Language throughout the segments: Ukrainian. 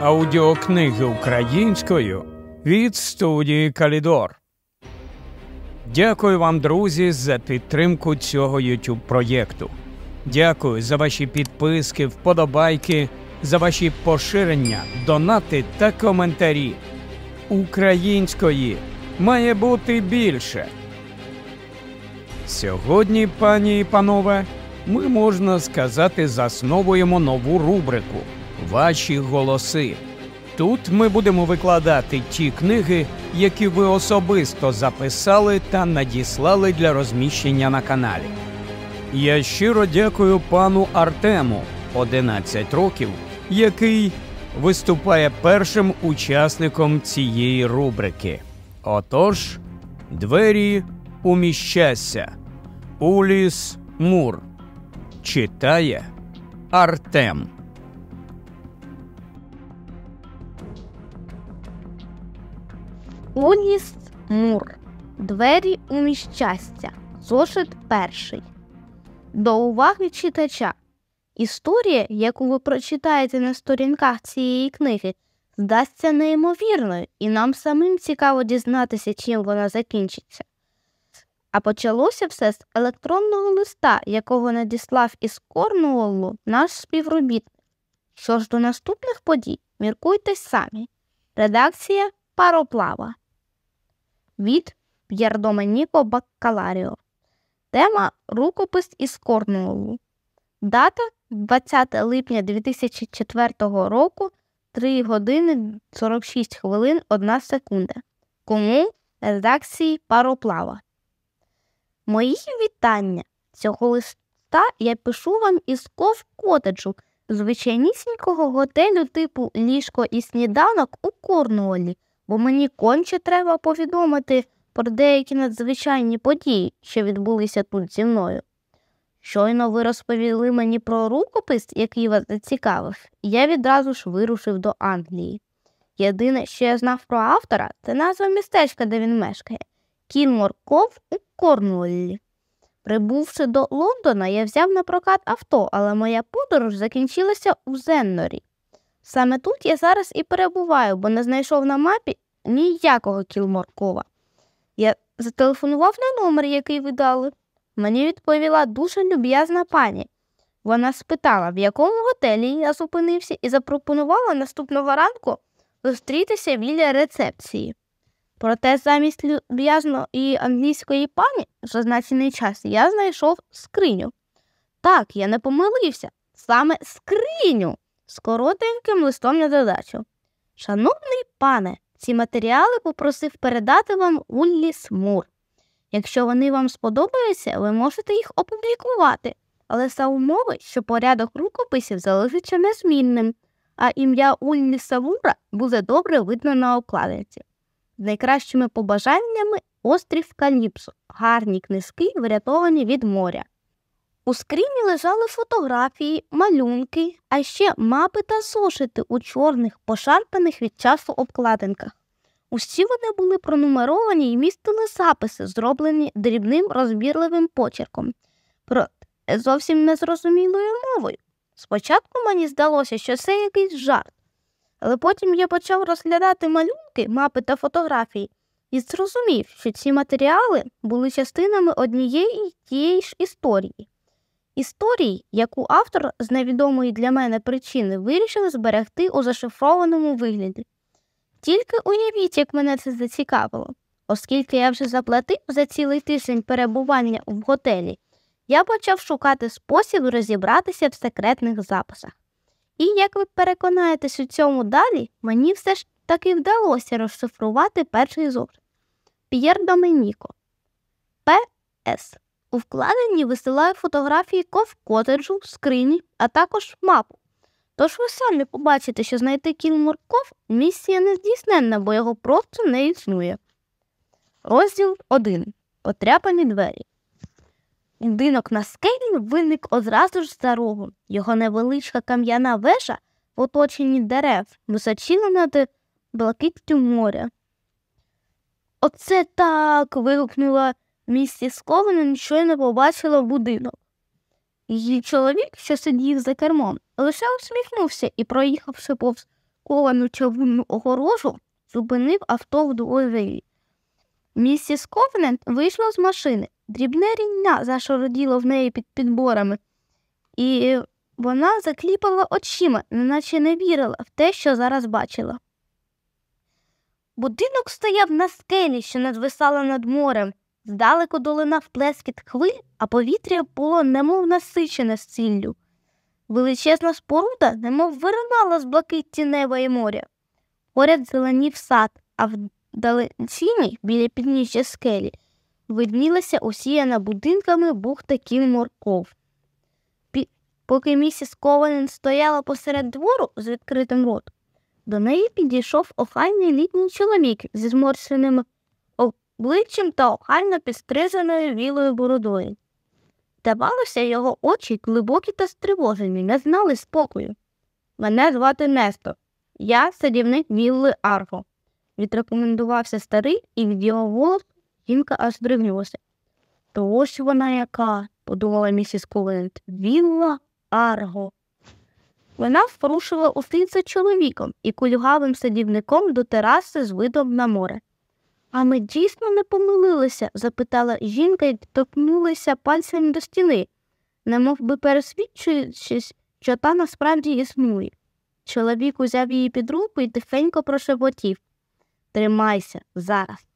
Аудіокниги українською від студії Калідор. Дякую вам, друзі, за підтримку цього youtube проєкту. Дякую за ваші підписки, вподобайки, за ваші поширення, донати та коментарі. Української має бути більше. Сьогодні, пані і панове, ми можна сказати, засновуємо нову рубрику Ваші голоси. Тут ми будемо викладати ті книги, які ви особисто записали та надіслали для розміщення на каналі. Я щиро дякую пану Артему 11 років, який виступає першим учасником цієї рубрики. Отож, двері уміщаться. Уліс Мур читає Артем. Уліс Мур. Двері у міщастя. Зошит перший. До уваги читача. Історія, яку ви прочитаєте на сторінках цієї книги, здасться неймовірною, і нам самим цікаво дізнатися, чим вона закінчиться. А почалося все з електронного листа, якого надіслав із Корнуоллу наш співробітник. Що ж до наступних подій, міркуйте самі. Редакція Пароплава від П'єрдоменіко Баккаларіо. Тема Рукопис із Корнуоллу. Дата 20 липня 2004 року 3 години 46 хвилин 1 секунда. Кому редакції Пароплава. Мої вітання. Цього листа я пишу вам із ков котеджу, звичайнісінького готелю типу ліжко і сніданок у Корнуолі, бо мені конче треба повідомити про деякі надзвичайні події, що відбулися тут зі мною. Щойно ви розповіли мені про рукопис, який вас зацікавив, і я відразу ж вирушив до Англії. Єдине, що я знав про автора, це назва містечка, де він мешкає Кінмор Ков у Корнуоллі. Прибувши до Лондона, я взяв на прокат авто, але моя подорож закінчилася у Зеннорі. Саме тут я зараз і перебуваю, бо не знайшов на мапі ніякого Кілморкова. Я зателефонував на номер, який ви дали. Мені відповіла дуже люб'язна пані. Вона спитала, в якому готелі я зупинився, і запропонувала наступного ранку зустрітися біля рецепції. Проте замість люб'язної англійської пані в зазначений час я знайшов скриню. Так, я не помилився, саме скриню з коротеньким листом на додачу. Шановний пане, ці матеріали попросив передати вам Улліс Мур. Якщо вони вам сподобаються, ви можете їх опублікувати, але за умови, що порядок рукописів залишиться незмінним, а ім'я Улліса Мура буде добре видно на обкладинці. З найкращими побажаннями острів Каліпсо, гарні книжки, врятовані від моря. У скрині лежали фотографії, малюнки, а ще мапи та зошити у чорних, пошарпаних від часу обкладинках. Усі вони були пронумеровані і містили записи, зроблені дрібним розбірливим почерком, про зовсім незрозумілою мовою. Спочатку мені здалося, що це якийсь жарт, але потім я почав розглядати малюнки, мапи та фотографії і зрозумів, що ці матеріали були частинами однієї і тієї ж історії. Історії, яку автор з невідомої для мене причини вирішив зберегти у зашифрованому вигляді. Тільки уявіть, як мене це зацікавило, оскільки я вже заплатив за цілий тиждень перебування в готелі, я почав шукати спосіб розібратися в секретних записах. І як ви переконаєтесь у цьому далі, мені все ж таки вдалося розшифрувати перший зошит. П'єр Доменіко. П.С. У вкладенні висилаю фотографії ков-котеджу, скрині, а також мапу. Тож ви самі побачите, що знайти кілмурков місія не здійсненна, бо його просто не існує. Розділ 1. Потряпані двері. Будинок на скелі виник одразу ж за рогом. Його невеличка кам'яна вежа в оточенні дерев височила над блакиттю моря. Оце так. вигукнула місіс Ковенен, щойно побачила будинок. Її чоловік, що сидів за кермом, лише усміхнувся і, проїхавши повз ковану чавунну огорожу, зупинив авто в дворі. Місіс Ковнент вийшла з машини. Дрібне ріння зашороділо в неї під підборами, і вона закліпала очима, неначе не вірила в те, що зараз бачила. Будинок стояв на скелі, що надвисала над морем. Здалеку долинав плескіт хвиль, а повітря було немов насичене з. Величезна споруда, немов виринала з блакитті неба і моря. Поряд зеленів сад, а вдалечині, біля підніжжя скелі, виднілася усіяна будинками бухта кін морков. Поки місіс Ковалін стояла посеред двору з відкритим ротом, до неї підійшов охайний літній чоловік зі зморщеним обличчям та охайно підстриженою вілою бородою. Здавалося, його очі глибокі та стривожені, не знали спокою. Мене звати Нестор, я садівник Вілли Арго. Відрекомендувався старий, і від його голосу жінка аж здригнулася. То ось вона яка, подумала місіс Ковент, Вілла Арго. Вона впорушила услід чоловіком і кульгавим садівником до тераси з видом на море. А ми дійсно не помилилися? запитала жінка і торкнулася пальцем до стіни, немов би пересвідчуючись, що та насправді існує. Чоловік узяв її під руку і тихенько прошепотів Тримайся зараз.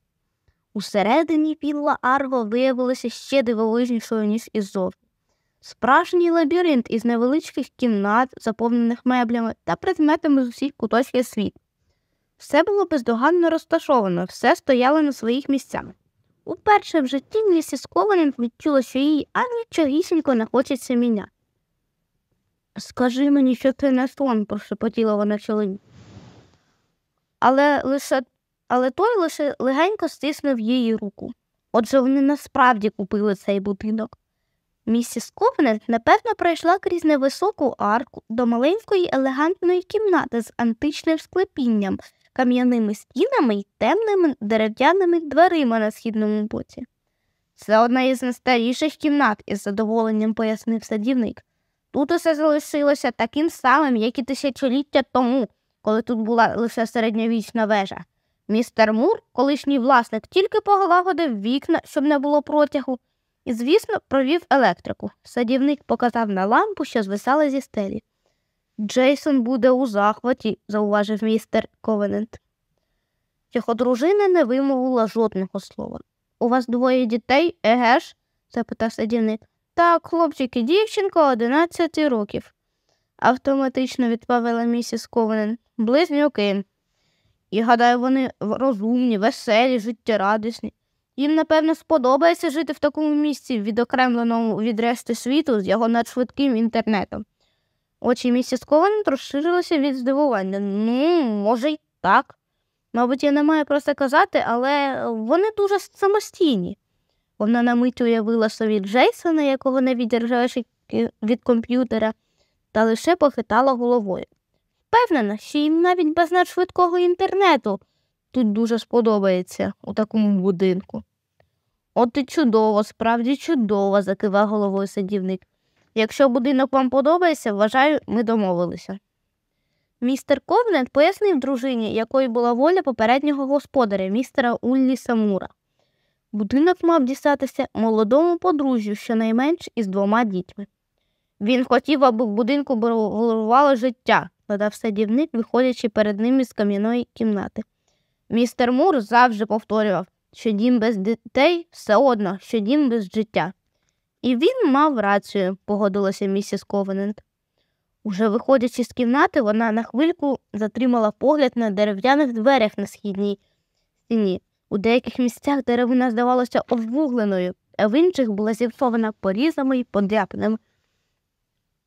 Усередині вілла Арго виявилася ще дивовижнішою, ніж іззовні. Справжній лабіринт із невеличких кімнат, заповнених меблями та предметами з усіх куточків світу. Все було бездоганно розташовано, все стояло на своїх місцях. Уперше в житті місіс Ковалін відчула, що їй аж нічогісінько не хочеться міняти. Скажи мені, що це не сон, прошепотіла вона чоловік. Але лише але той лише легенько стиснув її руку. Отже, вони насправді купили цей будинок. Місіс Ковнет, напевно, пройшла крізь невисоку арку до маленької елегантної кімнати з античним склепінням, кам'яними стінами й темними дерев'яними дверима на східному боці. Це одна із найстаріших кімнат, із задоволенням пояснив садівник. Тут усе залишилося таким самим, як і тисячоліття тому, коли тут була лише середньовічна вежа. Містер Мур, колишній власник, тільки погалагодив вікна, щоб не було протягу, і, звісно, провів електрику. Садівник показав на лампу, що звисала зі стелі. Джейсон буде у захваті, зауважив містер Ковенент. Його дружина не вимовила жодного слова. У вас двоє дітей, еге ж? запитав садівник. Так, хлопчик і дівчинка одинадцяти років, автоматично відповіла місіс Ковенен. Близнюки. І гадаю, вони розумні, веселі, життєрадісні. Їм, напевно, сподобається жити в такому місці, відокремленому від решти світу з його надшвидким інтернетом. Очі місіс Ковент розширилися від здивування. Ну, може, й так. Мабуть, я не маю про це казати, але вони дуже самостійні. Вона на мить уявила собі Джейсона, якого не віддержаєш від комп'ютера, та лише похитала головою. Впевнена, що їм навіть без надшвидкого інтернету тут дуже сподобається у такому будинку. От і чудово, справді чудово, закивав головою садівник. Якщо будинок вам подобається, вважаю, ми домовилися. Містер Ковнет пояснив дружині, якою була воля попереднього господаря, містера Уллі Самура. Будинок мав дістатися молодому подружжю, щонайменш із двома дітьми. Він хотів, аби в будинку було життя, додав садівник, виходячи перед ним із кам'яної кімнати. Містер Мур завжди повторював, що дім без дітей все одно, що дім без життя. І він мав рацію, погодилася місіс Ковенент. Уже виходячи з кімнати, вона на хвильку затримала погляд на дерев'яних дверях на східній стіні. У деяких місцях деревина здавалася обвугленою, а в інших була зіпсована порізами й подряпинами.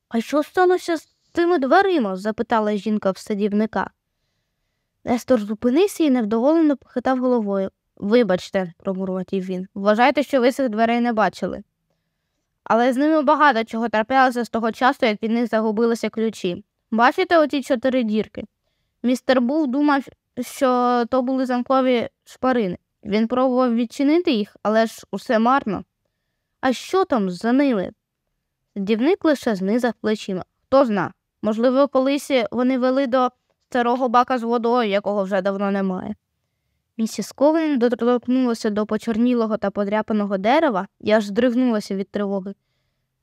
А що сталося з цими дверима? запитала жінка в садівника. Нестор зупинився і невдоволено похитав головою. Вибачте, промурмотів він. Вважайте, що ви цих дверей не бачили. Але з ними багато чого траплялося з того часу, як від них загубилися ключі. Бачите оті чотири дірки? Містер Був думав, що то були замкові шпарини. Він пробував відчинити їх, але ж усе марно. А що там за ними? Дівник лише знизав плечима. Хто зна? Можливо, колись вони вели до старого бака з водою, якого вже давно немає. Місіс Ковен доторкнулася до почорнілого та подряпаного дерева і аж здригнулася від тривоги.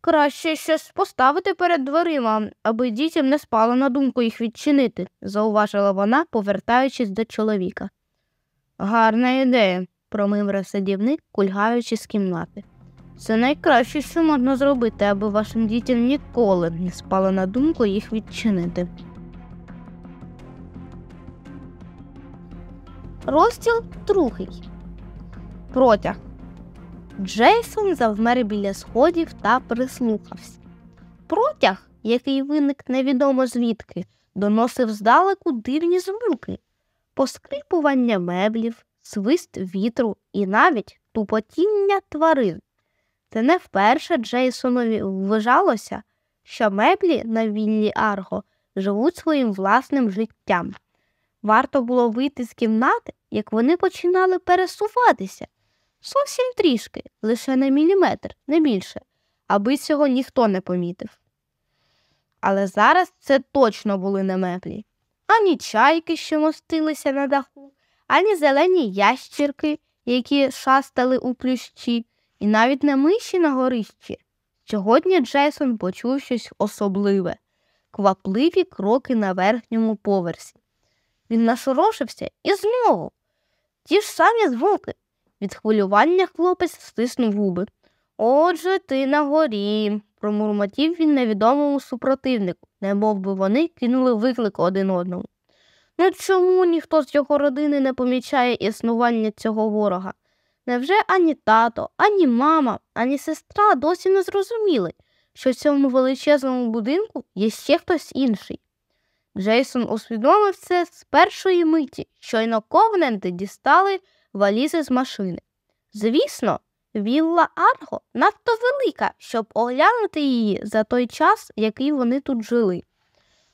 Краще щось поставити перед дверима, аби дітям не спало на думку їх відчинити, зауважила вона, повертаючись до чоловіка. Гарна ідея, промимрив садівник, кульгаючи з кімнати. Це найкраще, що можна зробити, аби вашим дітям ніколи не спало на думку їх відчинити. Розділ другий. Протяг. Джейсон завмер біля сходів та прислухався. Протяг, який виник невідомо звідки, доносив здалеку дивні звуки, поскрипування меблів, свист вітру і навіть тупотіння тварин. Це не вперше Джейсонові вважалося, що меблі на віллі Арго живуть своїм власним життям. Варто було вийти з кімнати, як вони починали пересуватися. Зовсім трішки, лише на міліметр, не більше, аби цього ніхто не помітив. Але зараз це точно були не меблі. Ані чайки, що мостилися на даху, ані зелені ящірки, які шастали у плющі, і навіть не миші на горищі. Сьогодні Джейсон почув щось особливе квапливі кроки на верхньому поверсі. Він нашорошився і знову. Ті ж самі звуки. Від хвилювання хлопець стиснув губи. Отже, ти на горі, промурмотів він невідомому супротивнику, немов би вони кинули виклик один одному. Ну чому ніхто з його родини не помічає існування цього ворога? Невже ані тато, ані мама, ані сестра досі не зрозуміли, що в цьому величезному будинку є ще хтось інший? Джейсон усвідомив це з першої миті, щойно ковненти дістали валізи з машини. Звісно, вілла Арго надто велика, щоб оглянути її за той час, який вони тут жили.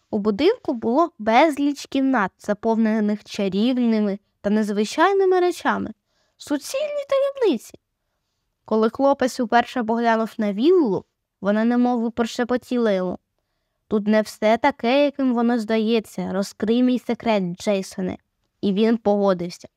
У будинку було безліч кімнат, заповнених чарівними та незвичайними речами, суцільні таємниці. Коли хлопець уперше поглянув на віллу, вона немов прошепотіла йому. Тут не все таке, яким воно здається, розкрий мій секрет, Джейсоне, і він погодився.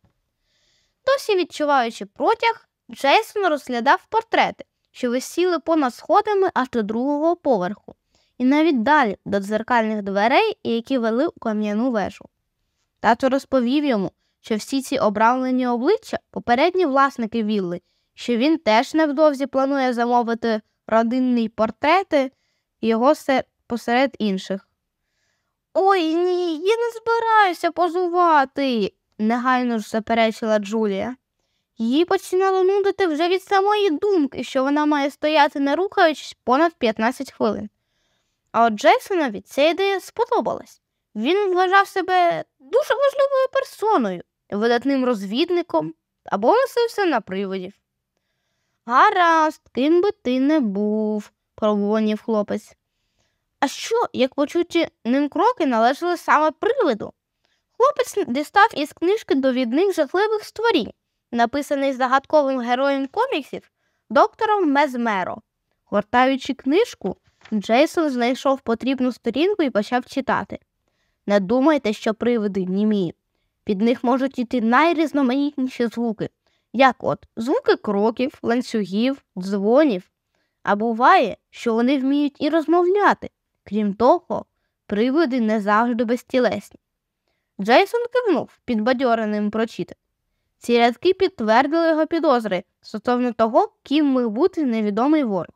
Досі відчуваючи протяг, Джейсон розглядав портрети, що висіли понад сходами аж до другого поверху, і навіть далі до дзеркальних дверей, які вели у кам'яну вежу. Тато розповів йому, що всі ці обравлені обличчя попередні власники вілли, що він теж невдовзі планує замовити родинні портрети його посеред інших. Ой ні, я не збираюся позувати, негайно ж заперечила Джулія. Її починало нудити вже від самої думки, що вона має стояти, не рухаючись понад 15 хвилин. А от Джексонові ця ідея сподобалась. Він вважав себе дуже важливою персоною, видатним розвідником або носився на приводів. Гаразд, ким би ти не був, пробуванів хлопець. А що, як почуті ним кроки належали саме привиду? Хлопець дістав із книжки довідник жахливих створінь, написаний загадковим героєм коміксів доктором Мезмеро. Гортаючи книжку, Джейсон знайшов потрібну сторінку і почав читати. Не думайте, що привиди німі. Під них можуть іти найрізноманітніші звуки, як от звуки кроків, ланцюгів, дзвонів. А буває, що вони вміють і розмовляти. Крім того, привиди не завжди безтілесні. Джейсон кивнув, підбадьореним прочитати. Ці рядки підтвердили його підозри стосовно того, ким мив бути невідомий ворог.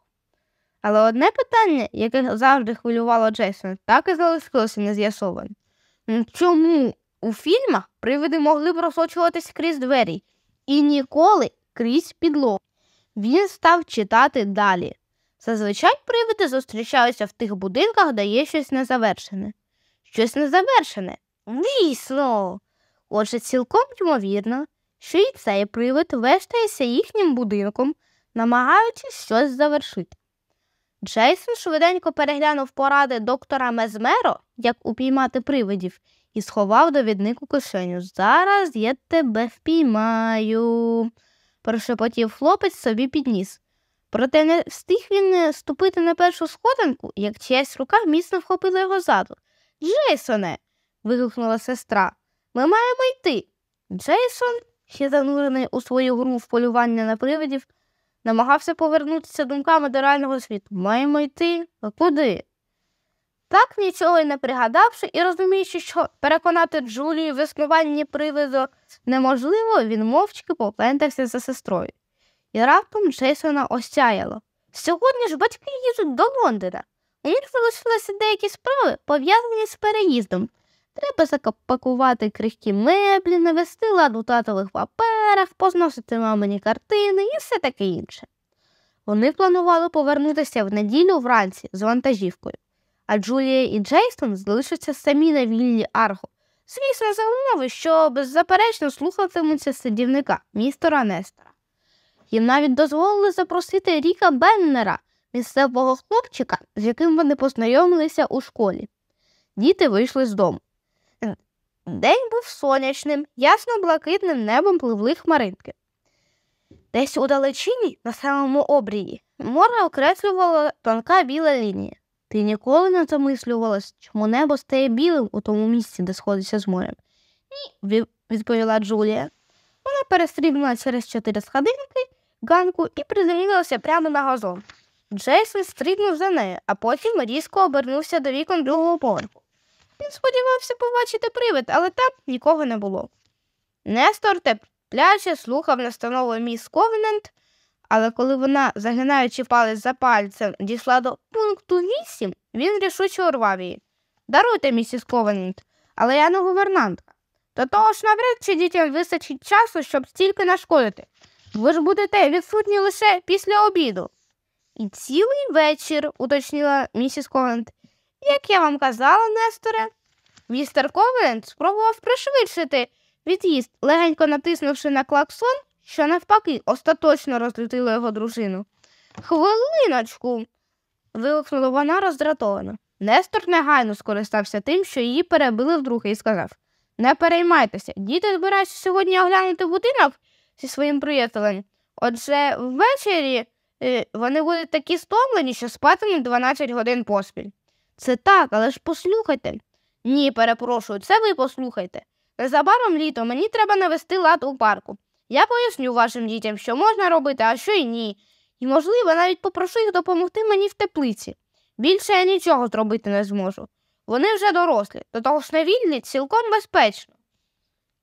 Але одне питання, яке завжди хвилювало Джейсона, так і залишилося нез'ясованим. Чому у фільмах привиди могли просочуватись крізь двері і ніколи крізь підлогу? Він став читати далі. Зазвичай привиди зустрічаються в тих будинках, де є щось незавершене. Щось незавершене. Дійсно. Отже, цілком ймовірно, що і цей привид вештається їхнім будинком, намагаючись щось завершити. Джейсон швиденько переглянув поради доктора Мезмеро, як упіймати привидів, і сховав довідник у кишеню. Зараз я тебе впіймаю, прошепотів хлопець собі підніс. Проте не встиг він ступити на першу сходинку, як чиясь рука міцно вхопила його ззаду. Джейсоне, вигукнула сестра. Ми маємо йти. Джейсон, ще занурений у свою гру в полювання на привидів, намагався повернутися думками до реального світу. Маємо йти? А куди? Так нічого й не пригадавши і розуміючи, що переконати Джулію в існуванні привиду неможливо, він мовчки поплентався за сестрою. І раптом Джейсона осяяло. Сьогодні ж батьки їдуть до Лондона. У них залишилися деякі справи, пов'язані з переїздом. Треба запакувати крихкі меблі, навести лад у татових паперах, позносити мамині картини і все таке інше. Вони планували повернутися в неділю вранці з вантажівкою, а Джулія і Джейсон залишаться самі на віллі Арго. Звісно, за умови, що беззаперечно слухатимуться сидівника, містера Нестора. Їм навіть дозволили запросити Ріка Беннера, місцевого хлопчика, з яким вони познайомилися у школі. Діти вийшли з дому. День був сонячним, ясно блакитним небом пливли хмаринки. Десь у далечині, на самому обрії, море окреслювала тонка біла лінія. Ти ніколи не замислювалась, чому небо стає білим у тому місці, де сходиться з морем? Ні, відповіла Джулія. Вона перестрібнула через чотири сходинки ганку і приземлилася прямо на газон. Джейсон стрибнув за нею, а потім різко обернувся до вікон другого поверху. Він сподівався побачити привид, але там нікого не було. Нестор терпляче слухав настанову міс Ковенент, але коли вона, загинаючи палець за пальцем, дійшла до пункту 8, він рішуче урвав її. Даруйте, місіс Ковенент, але я не гувернантка. До того ж навряд чи дітям вистачить часу, щоб стільки нашкодити. Ви ж будете відсутні лише після обіду. І цілий вечір, уточнила місіс Ковент. Як я вам казала, Несторе, містер Ковент спробував пришвидшити від'їзд, легенько натиснувши на клаксон, що навпаки остаточно розлютило його дружину. Хвилиночку. вигукнула вона роздратовано. Нестор негайно скористався тим, що її перебили вдруге, і сказав Не переймайтеся, діти збираються сьогодні оглянути будинок зі своїм приятелем. Отже, ввечері е, вони будуть такі стомлені, що спатимуть 12 годин поспіль. Це так, але ж послухайте. Ні, перепрошую, це ви послухайте. Незабаром літо мені треба навести лад у парку. Я поясню вашим дітям, що можна робити, а що й ні. І, можливо, навіть попрошу їх допомогти мені в теплиці. Більше я нічого зробити не зможу. Вони вже дорослі, до того ж на вільні цілком безпечно.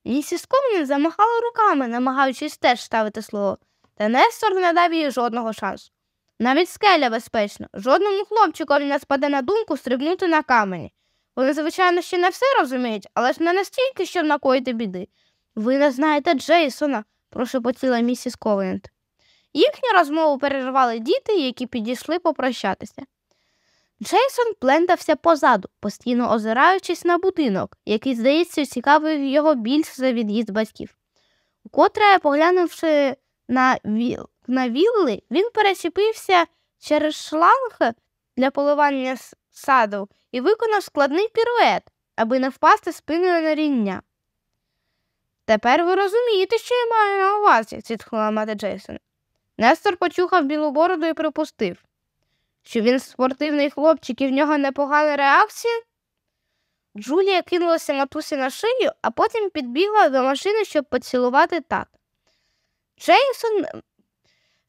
Місіс Комнін замахала руками, намагаючись теж ставити слово, та Нестор не дав їй жодного шансу. Навіть скеля безпечна, жодному хлопчикові не спаде на думку стрибнути на камені. Вони, звичайно, ще не все розуміють, але ж не настільки, щоб накоїти біди. Ви не знаєте Джейсона, прошепотіла місіс Ковент. Їхню розмову перервали діти, які підійшли попрощатися. Джейсон плентався позаду, постійно озираючись на будинок, який, здається, цікавив його більше за від'їзд батьків. Укотре, поглянувши на віл, на вілли, він перечепився через шланг для поливання саду і виконав складний пірует, аби не впасти спиною на ріння. Тепер ви розумієте, що я маю на увазі, зітхнула мати Джейсон. Нестор почухав білу бороду і припустив що він спортивний хлопчик і в нього непогана реакція. Джулія кинулася матусі на шию, а потім підбігла до машини, щоб поцілувати тата. Джейсон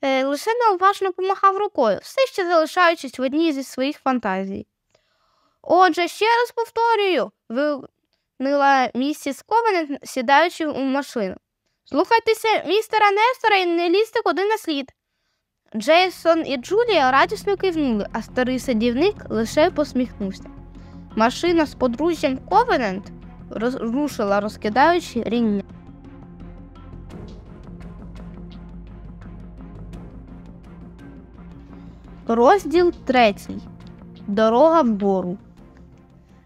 е, лише неуважно помахав рукою, все ще залишаючись в одній зі своїх фантазій. Отже, ще раз повторюю, вигукнула місіс Ковенет, сідаючи у машину. Слухайтеся містера Нестора і не лізьте куди на слід. Джейсон і Джулія радісно кивнули, а старий садівник лише посміхнувся. Машина з подружжям Ковенент рушила, розкидаючи ріння. Розділ третій. Дорога вгору.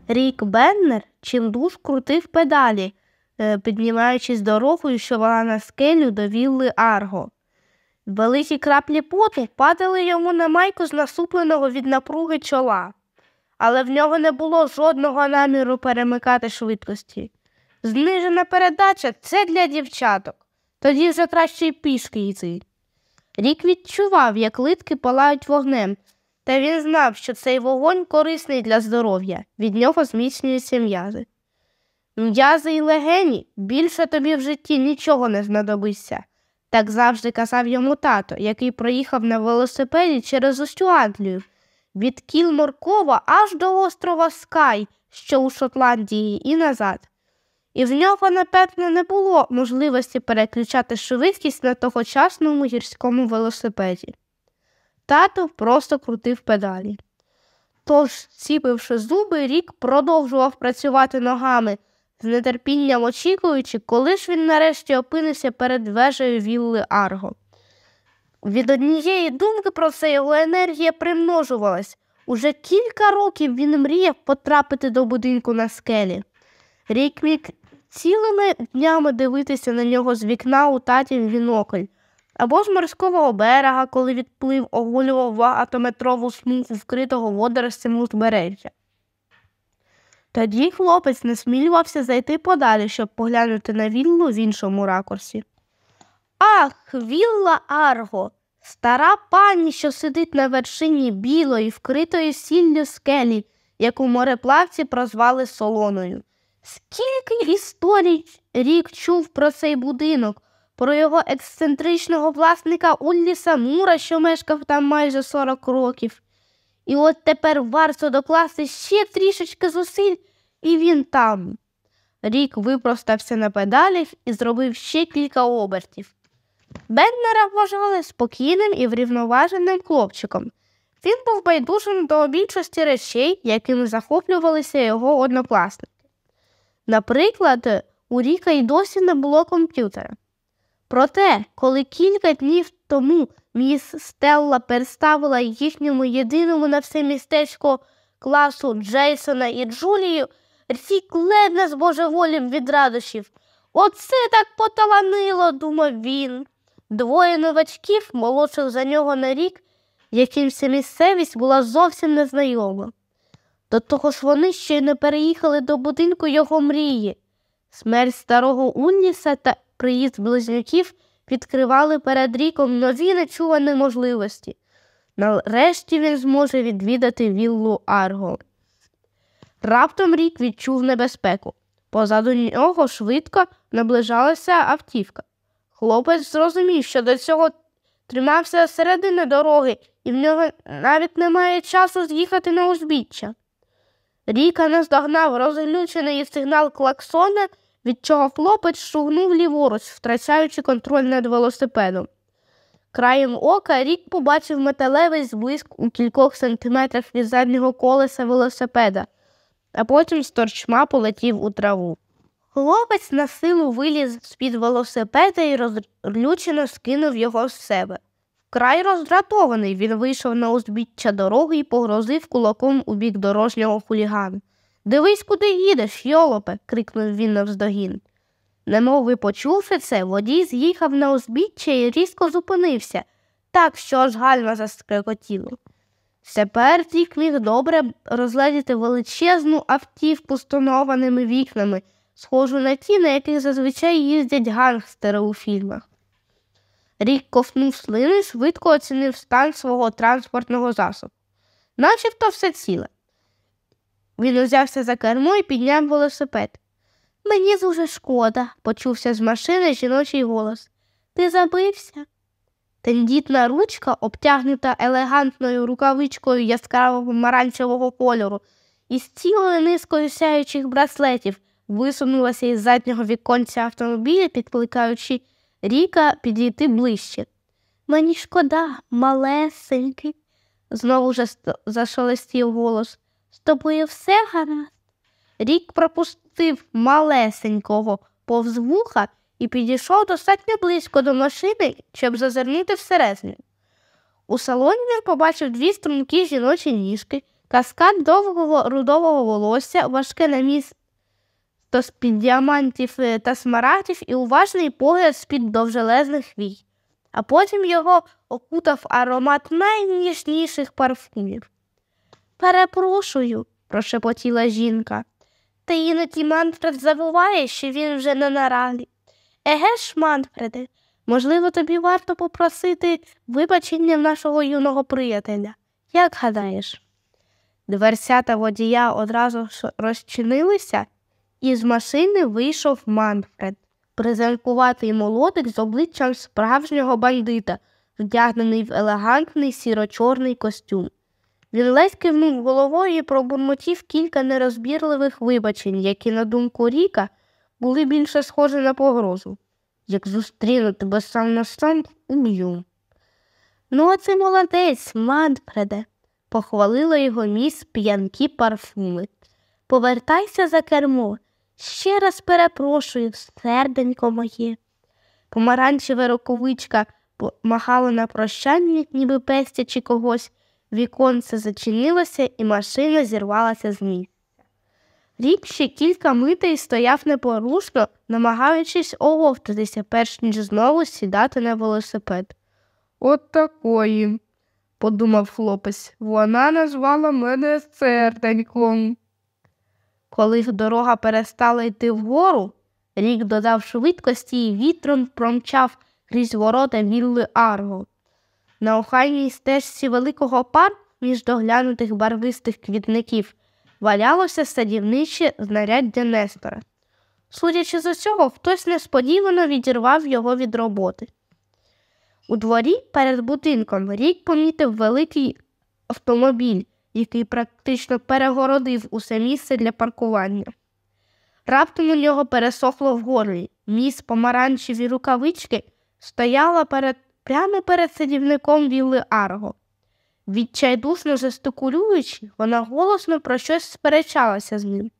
Рік Беннер чимдуж крутив педалі, е, піднімаючись дорогою, що вела на скелю до вілли Арго. Великі краплі поту падали йому на майку з насупленого від напруги чола, але в нього не було жодного наміру перемикати швидкості. Знижена передача це для дівчаток, тоді вже краще й пішки йти. Рік відчував, як литки палають вогнем, та він знав, що цей вогонь корисний для здоров'я, від нього зміцнюються м'язи. М'язи й легені більше тобі в житті нічого не знадобиться. Так завжди казав йому тато, який проїхав на велосипеді через усю Англію, від кіл Моркова аж до острова Скай, що у Шотландії, і назад. І в нього, напевно, не було можливості переключати швидкість на тогочасному гірському велосипеді. Тато просто крутив педалі. Тож, ціпивши зуби, рік продовжував працювати ногами, з нетерпінням очікуючи, коли ж він нарешті опинився перед вежею вілли Арго. Від однієї думки про це його енергія примножувалась. Уже кілька років він мріяв потрапити до будинку на скелі. Рік міг цілими днями дивитися на нього з вікна у татів вінокль, або з морського берега, коли відплив оголював багатометрову смугу вкритого водоростями узбережжя. Тоді хлопець не смілювався зайти подалі, щоб поглянути на віллу в іншому ракурсі. Ах, вілла Арго, стара пані, що сидить на вершині білої, вкритої сіллю скелі, яку мореплавці прозвали солоною. Скільки історій рік чув про цей будинок, про його ексцентричного власника Улліса Мура, що мешкав там майже 40 років. І от тепер варто докласти ще трішечки зусиль, і він там. Рік випростався на педалях і зробив ще кілька обертів. Беннера вважали спокійним і врівноваженим хлопчиком. Він був байдужим до більшості речей, якими захоплювалися його однокласники. Наприклад, у Ріка й досі не було комп'ютера. Проте, коли кілька днів тому міс Стелла представила їхньому єдиному на все містечко класу Джейсона і Джулію, Рік ледне збожеволів від радощів. Оце так поталанило, думав він. Двоє новачків, молодших за нього на рік, якимся місцевість була зовсім незнайома. До того ж вони ще й не переїхали до будинку його мрії. Смерть старого Унніса та приїзд близнюків відкривали перед ріком нові нечувані можливості. Нарешті він зможе відвідати віллу Арго. Раптом рік відчув небезпеку. Позаду нього швидко наближалася автівка. Хлопець зрозумів, що до цього тримався середини дороги, і в нього навіть немає часу з'їхати на узбіччя. Ріка наздогнав розглючений сигнал клаксона, від чого хлопець шугнув ліворуч, втрачаючи контроль над велосипедом. Краєм ока рік побачив металевий зблиск у кількох сантиметрах від заднього колеса велосипеда, а потім з торчма полетів у траву. Хлопець на силу виліз з-під велосипеда і розлючено скинув його з себе. Вкрай роздратований, він вийшов на узбіччя дороги і погрозив кулаком у бік дорожнього хулігана. Дивись, куди їдеш, йолопе, крикнув він навздогін. Немов почувши це, водій з'їхав на узбіччя і різко зупинився, так що аж гальма заскрекотіло. Тепер тік міг добре розглядіти величезну автівку з тонованими вікнами, схожу на ті, на яких зазвичай їздять гангстери у фільмах. Рік ковнув слини швидко оцінив стан свого транспортного засобу. Начебто все ціле. Він узявся за кермо і підняв велосипед. Мені дуже шкода, почувся з машини жіночий голос. Ти забився? Тендітна ручка, обтягнута елегантною рукавичкою яскравого маранчевого кольору, і з цілою низкою сяючих браслетів висунулася із заднього віконця автомобіля, підкликаючи Ріка підійти ближче. Мені шкода, малесенький, знову ж зашелестів голос. З тобою все гаразд. Рік пропустив малесенького повз вуха і підійшов достатньо близько до машини, щоб зазирнути всередину. У салоні він побачив дві стрункі жіночі ніжки, каскад довгого рудового волосся, важке наміст то з-під діамантів е, та смарагдів і уважний погляд з-під довжелезних вій, а потім його окутав аромат найніжніших парфумів. Перепрошую, прошепотіла жінка. Та іноді Манфред забуває, що він вже не на ралі. Еге ж, Манфреде, можливо, тобі варто попросити вибачення нашого юного приятеля. Як гадаєш? Дверцята водія одразу розчинилися, Із машини вийшов Манфред, презенкуватий молодик з обличчям справжнього бандита, вдягнений в елегантний сіро-чорний костюм. Він ледь кивнув головою і пробурмотів кілька нерозбірливих вибачень, які, на думку Ріка, були більше схожі на погрозу. Як зустріну тебе сам на сам, уб'ю. Ну, а це молодець, Манфреде, похвалила його міс п'янкі парфуми. Повертайся за кермо. Ще раз перепрошую, серденько моє. Помаранчева роковичка махала на прощання, ніби пестячи когось. Віконце зачинилося, і машина зірвалася з місця. Рік ще кілька митей стояв непорушно, намагаючись оговтатися, перш ніж знову сідати на велосипед. От такої, подумав хлопець, вона назвала мене серденьком. Коли дорога перестала йти вгору, рік додав швидкості і вітром промчав крізь ворота вілли Арго. На охайній стежці великого парку між доглянутих барвистих квітників валялося садівниче знаряддя Нестора. Судячи з усього, хтось несподівано відірвав його від роботи. У дворі перед будинком рік помітив великий автомобіль, який практично перегородив усе місце для паркування. Раптом у нього пересохло в горлі, міс помаранчеві рукавички стояла перед, прямо перед садівником вілли Арго. Відчайдушно жестикулюючи, вона голосно про щось сперечалася з ним.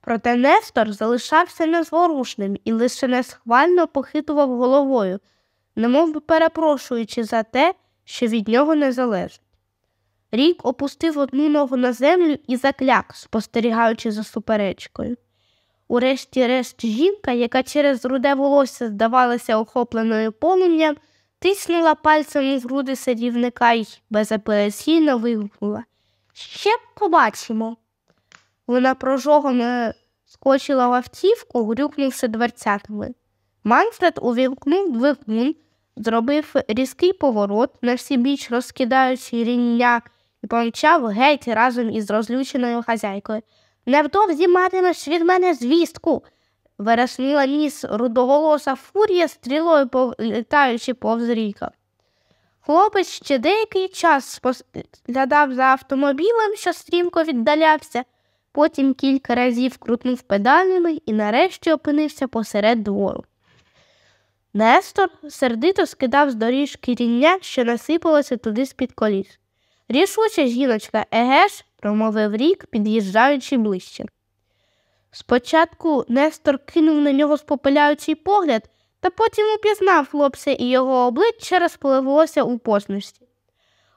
Проте Нестор залишався незворушним і лише несхвально похитував головою, немов би перепрошуючи за те, що від нього не залежить. Рік опустив одну ногу на землю і закляк, спостерігаючи за суперечкою. Урешті-решт жінка, яка через руде волосся здавалася охопленою полум'ям, тиснула пальцем в груди садівника й безапеляційно вигукнула. Ще побачимо. Вона прожогом скочила в автівку, грюкнувши дверцятами. Манфред увімкнув двигун, зробив різкий поворот, на всі біч розкидаючи ріння, і помчав геть разом із розлюченою хазяйкою. Невдовзі матимеш від мене звістку. вереснула ніс рудоголоса фурія, стрілою політаючи повз ріка. Хлопець ще деякий час споглядав за автомобілем, що стрімко віддалявся, потім кілька разів крутнув педалями і нарешті опинився посеред двору. Нестор сердито скидав з доріжки ріння, що насипалося туди з-під коліс. Рішуча жіночка, егеш, промовив рік, під'їжджаючи ближче. Спочатку Нестор кинув на нього спопиляючий погляд, та потім упізнав хлопця і його обличчя розпливлося у посмішці.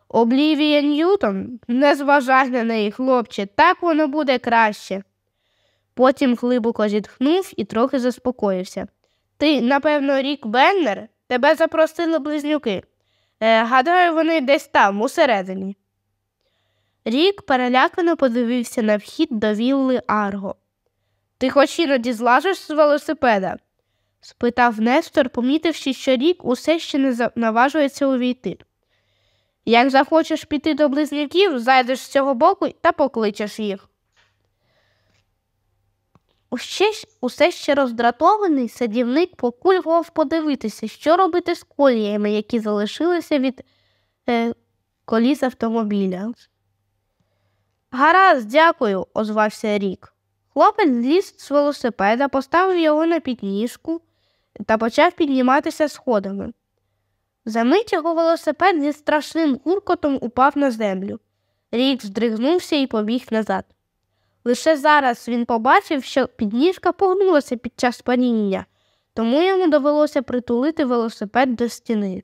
Облівія Ньютон, не зважай на неї, хлопче, так воно буде краще. Потім глибоко зітхнув і трохи заспокоївся. Ти, напевно, рік Беннер, тебе запросили близнюки. Е, гадаю, вони десь там, усередині. Рік перелякано подивився на вхід до вілли Арго. Ти хоч іноді злажиш з велосипеда? спитав Нестор, помітивши, що рік усе ще не наважується увійти. Як захочеш піти до близнюків, зайдеш з цього боку та покличеш їх. Уще, усе ще роздратований садівник покульгував подивитися, що робити з коліями, які залишилися від е, коліс автомобіля. Гаразд, дякую, озвався Рік. Хлопець зліз з велосипеда, поставив його на підніжку та почав підніматися сходами. Замить його велосипед зі страшним гуркотом упав на землю. Рік здригнувся і побіг назад. Лише зараз він побачив, що підніжка погнулася під час падіння, тому йому довелося притулити велосипед до стіни.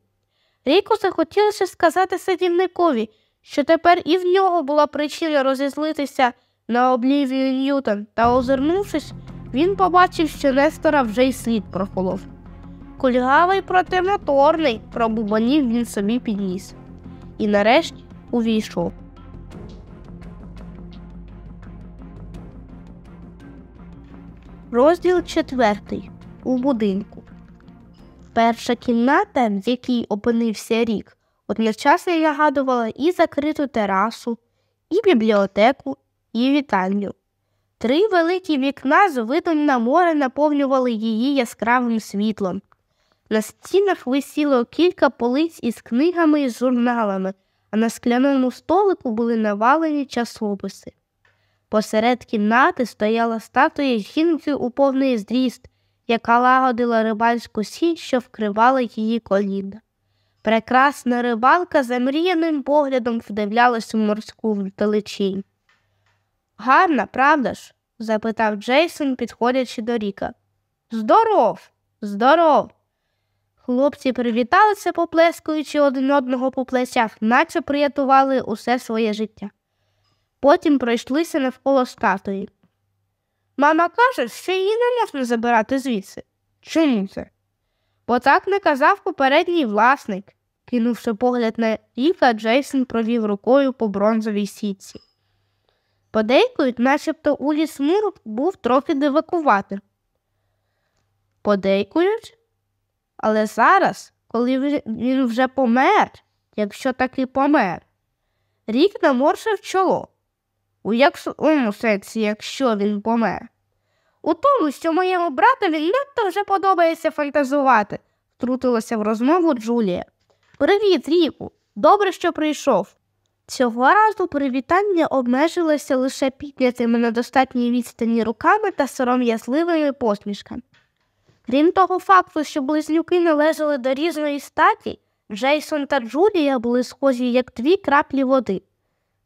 Ріку захотілося сказати садівникові, що тепер і в нього була причина розізлитися на облівію Ньютон, та, озирнувшись, він побачив, що Нестора вже й слід прохолов. Кульгавий проте моторний, пробубанів він собі підніс. І нарешті увійшов. Розділ четвертий. У будинку. Перша кімната, в якій опинився рік, одночасно нагадувала і закриту терасу, і бібліотеку, і вітальню. Три великі вікна з видом на море наповнювали її яскравим світлом. На стінах висіло кілька полиць із книгами і журналами, а на скляному столику були навалені часописи. Посеред кімнати стояла статуя жінки у повний зріст, яка лагодила рибальську сіть, що вкривала її коліна. Прекрасна рибалка замріяним поглядом вдивлялась у морську вдалечінь. Гарна, правда ж? запитав Джейсон, підходячи до Ріка. Здоров, здоров. Хлопці привіталися, поплескуючи один одного по плечах, наче приятували усе своє життя. Потім пройшлися навколо статуї. Мама каже, що її не можна забирати звідси. Чому це? Бо так не казав попередній власник. Кинувши погляд на Ріка, Джейсон провів рукою по бронзовій сітці. Подейкують, начебто Уліс Мур був трохи дивакуватим. Подейкують? Але зараз, коли він вже помер, якщо таки помер, рік наморшив чоло. У якому сенсі, якщо він помер? У тому, що моєму братові надто вже подобається фантазувати, втрутилася в розмову Джулія. Привіт, Ріку. Добре, що прийшов. Цього разу привітання обмежилося лише піднятими на достатній відстані руками та сором'язливими посмішками. Крім того факту, що близнюки належали до різної статі, Джейсон та Джулія були схожі як дві краплі води.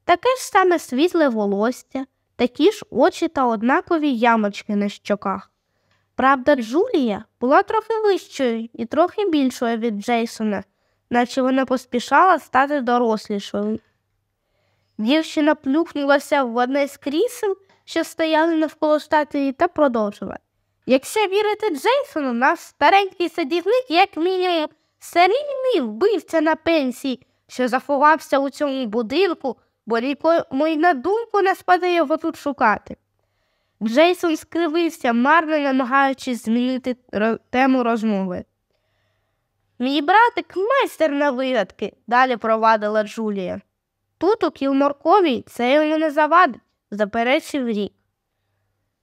Таке ж саме світле волосся, такі ж очі та однакові ямочки на щоках. Правда, Джулія була трохи вищою і трохи більшою від Джейсона, наче вона поспішала стати дорослішою. Дівчина плюхнулася в одне з крісел, що стояли навколо статуї, та продовжила. Якщо вірити Джейсону, наш старенький садівник, як мінімум, серійний вбивця на пенсії, що заховався у цьому будинку, бо нікому й на думку не спаде його тут шукати. Джейсон скривився, марно намагаючись змінити тему розмови. Мій братик майстер на вигадки, далі провадила Джулія. Тут, у кілморковій, це йому не завадить, заперечив рік.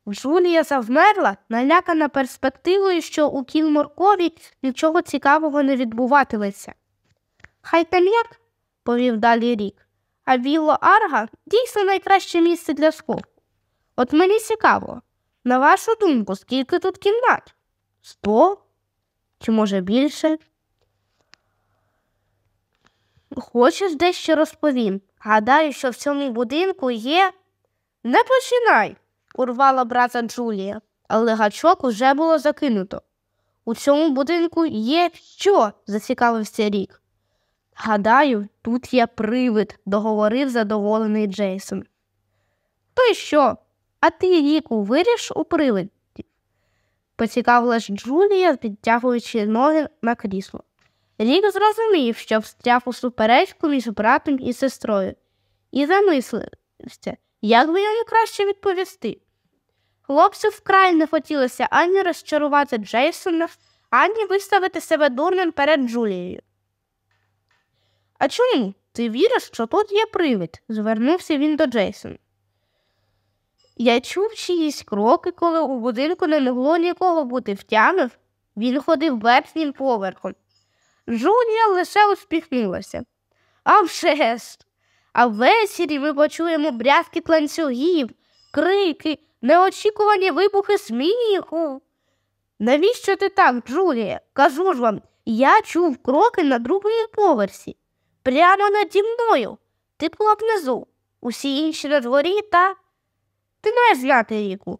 Джулія завмерла, налякана перспективою, що у кілморкові нічого цікавого не відбуватиметься. Хай там як, повів далі рік, а Вілло Арга дійсно найкраще місце для скоку. От мені цікаво, на вашу думку, скільки тут кімнат? Сто? Чи може більше? Хочеш дещо розповім? Гадаю, що в цьому будинку є. Не починай, урвала брата Джулія, але гачок уже було закинуто. У цьому будинку є що? зацікавився рік. Гадаю, тут є привид, договорив задоволений Джейсон. То й що? А ти, Ріку, виріш у привиді? поцікавилась Джулія, підтягуючи ноги на крісло. Рік зрозумів, що встряв у суперечку між братом і сестрою, і замислився, як би йому краще відповісти. Хлопцю вкрай не хотілося ані розчарувати Джейсона, ані виставити себе дурним перед Джулією. А чому? Ти віриш, що тут є привид? звернувся він до Джейсона. Я чув чиїсь кроки, коли у будинку не могло нікого бути втямив. Він ходив верхнім поверхом. Жулія лише успіхнулася. А ж! А ввечері ми почуємо брязкіт ланцюгів, крики, неочікувані вибухи сміху. Навіщо ти так, Джулія? Кажу ж вам, я чув кроки на другому поверсі, прямо наді мною. Ти внизу, усі інші на дворі та. Ти маєш знати ріку,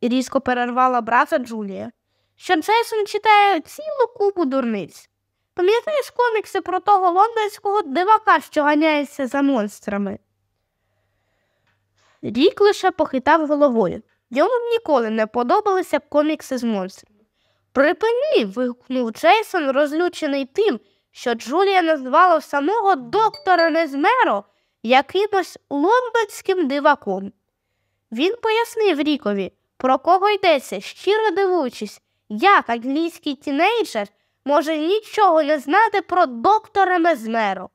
різко перервала брата Джулія, що Джейсон читає цілу купу дурниць. Пам'ятаєш комікси про того лондонського дивака, що ганяється за монстрами? Рік лише похитав головою. Йому ніколи не подобалися комікси з монстрами. Припини. вигукнув Джейсон, розлючений тим, що Джулія назвала самого доктора Незмеро якимось лондонським диваком. Він пояснив Рікові, про кого йдеться, щиро дивуючись, як англійський тінейджер може нічого не знати про доктора Мезмеро.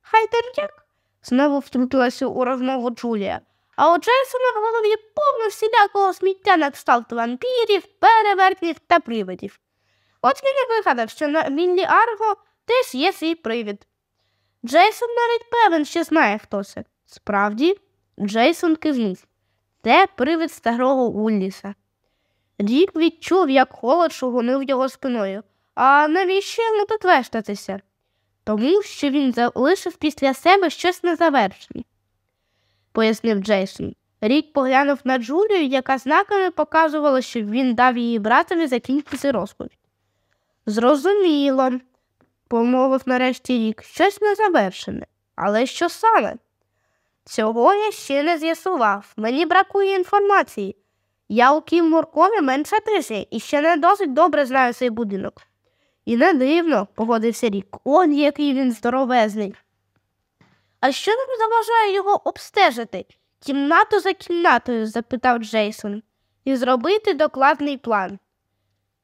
Хай там як, знову втрутилася у розмову Джулія, а у Джейсона в голові повно всілякого сміття на кшталт вампірів, перевертнів та привидів. От він і вигадав, що на Віллі Арго теж є свій привід. Джейсон навіть певен, що знає, хто це. Справді, Джейсон кивнув. Це привид старого Улліса. Рік відчув, як холод шугунив його спиною. А навіщо йому тут? Тому що він залишив після себе щось незавершене, пояснив Джейсон. Рік поглянув на Джулію, яка знаками показувала, що він дав її братові закінчити розповідь. Зрозуміло, помовив нарешті рік, щось незавершене. Але що саме? Цього я ще не з'ясував. Мені бракує інформації. Я у Кіммуркові менше тижня і ще не досить добре знаю цей будинок. І не дивно, погодився рік. Он який він здоровезний. А що нам заважає його обстежити? Кімнату за кімнатою? запитав Джейсон, і зробити докладний план.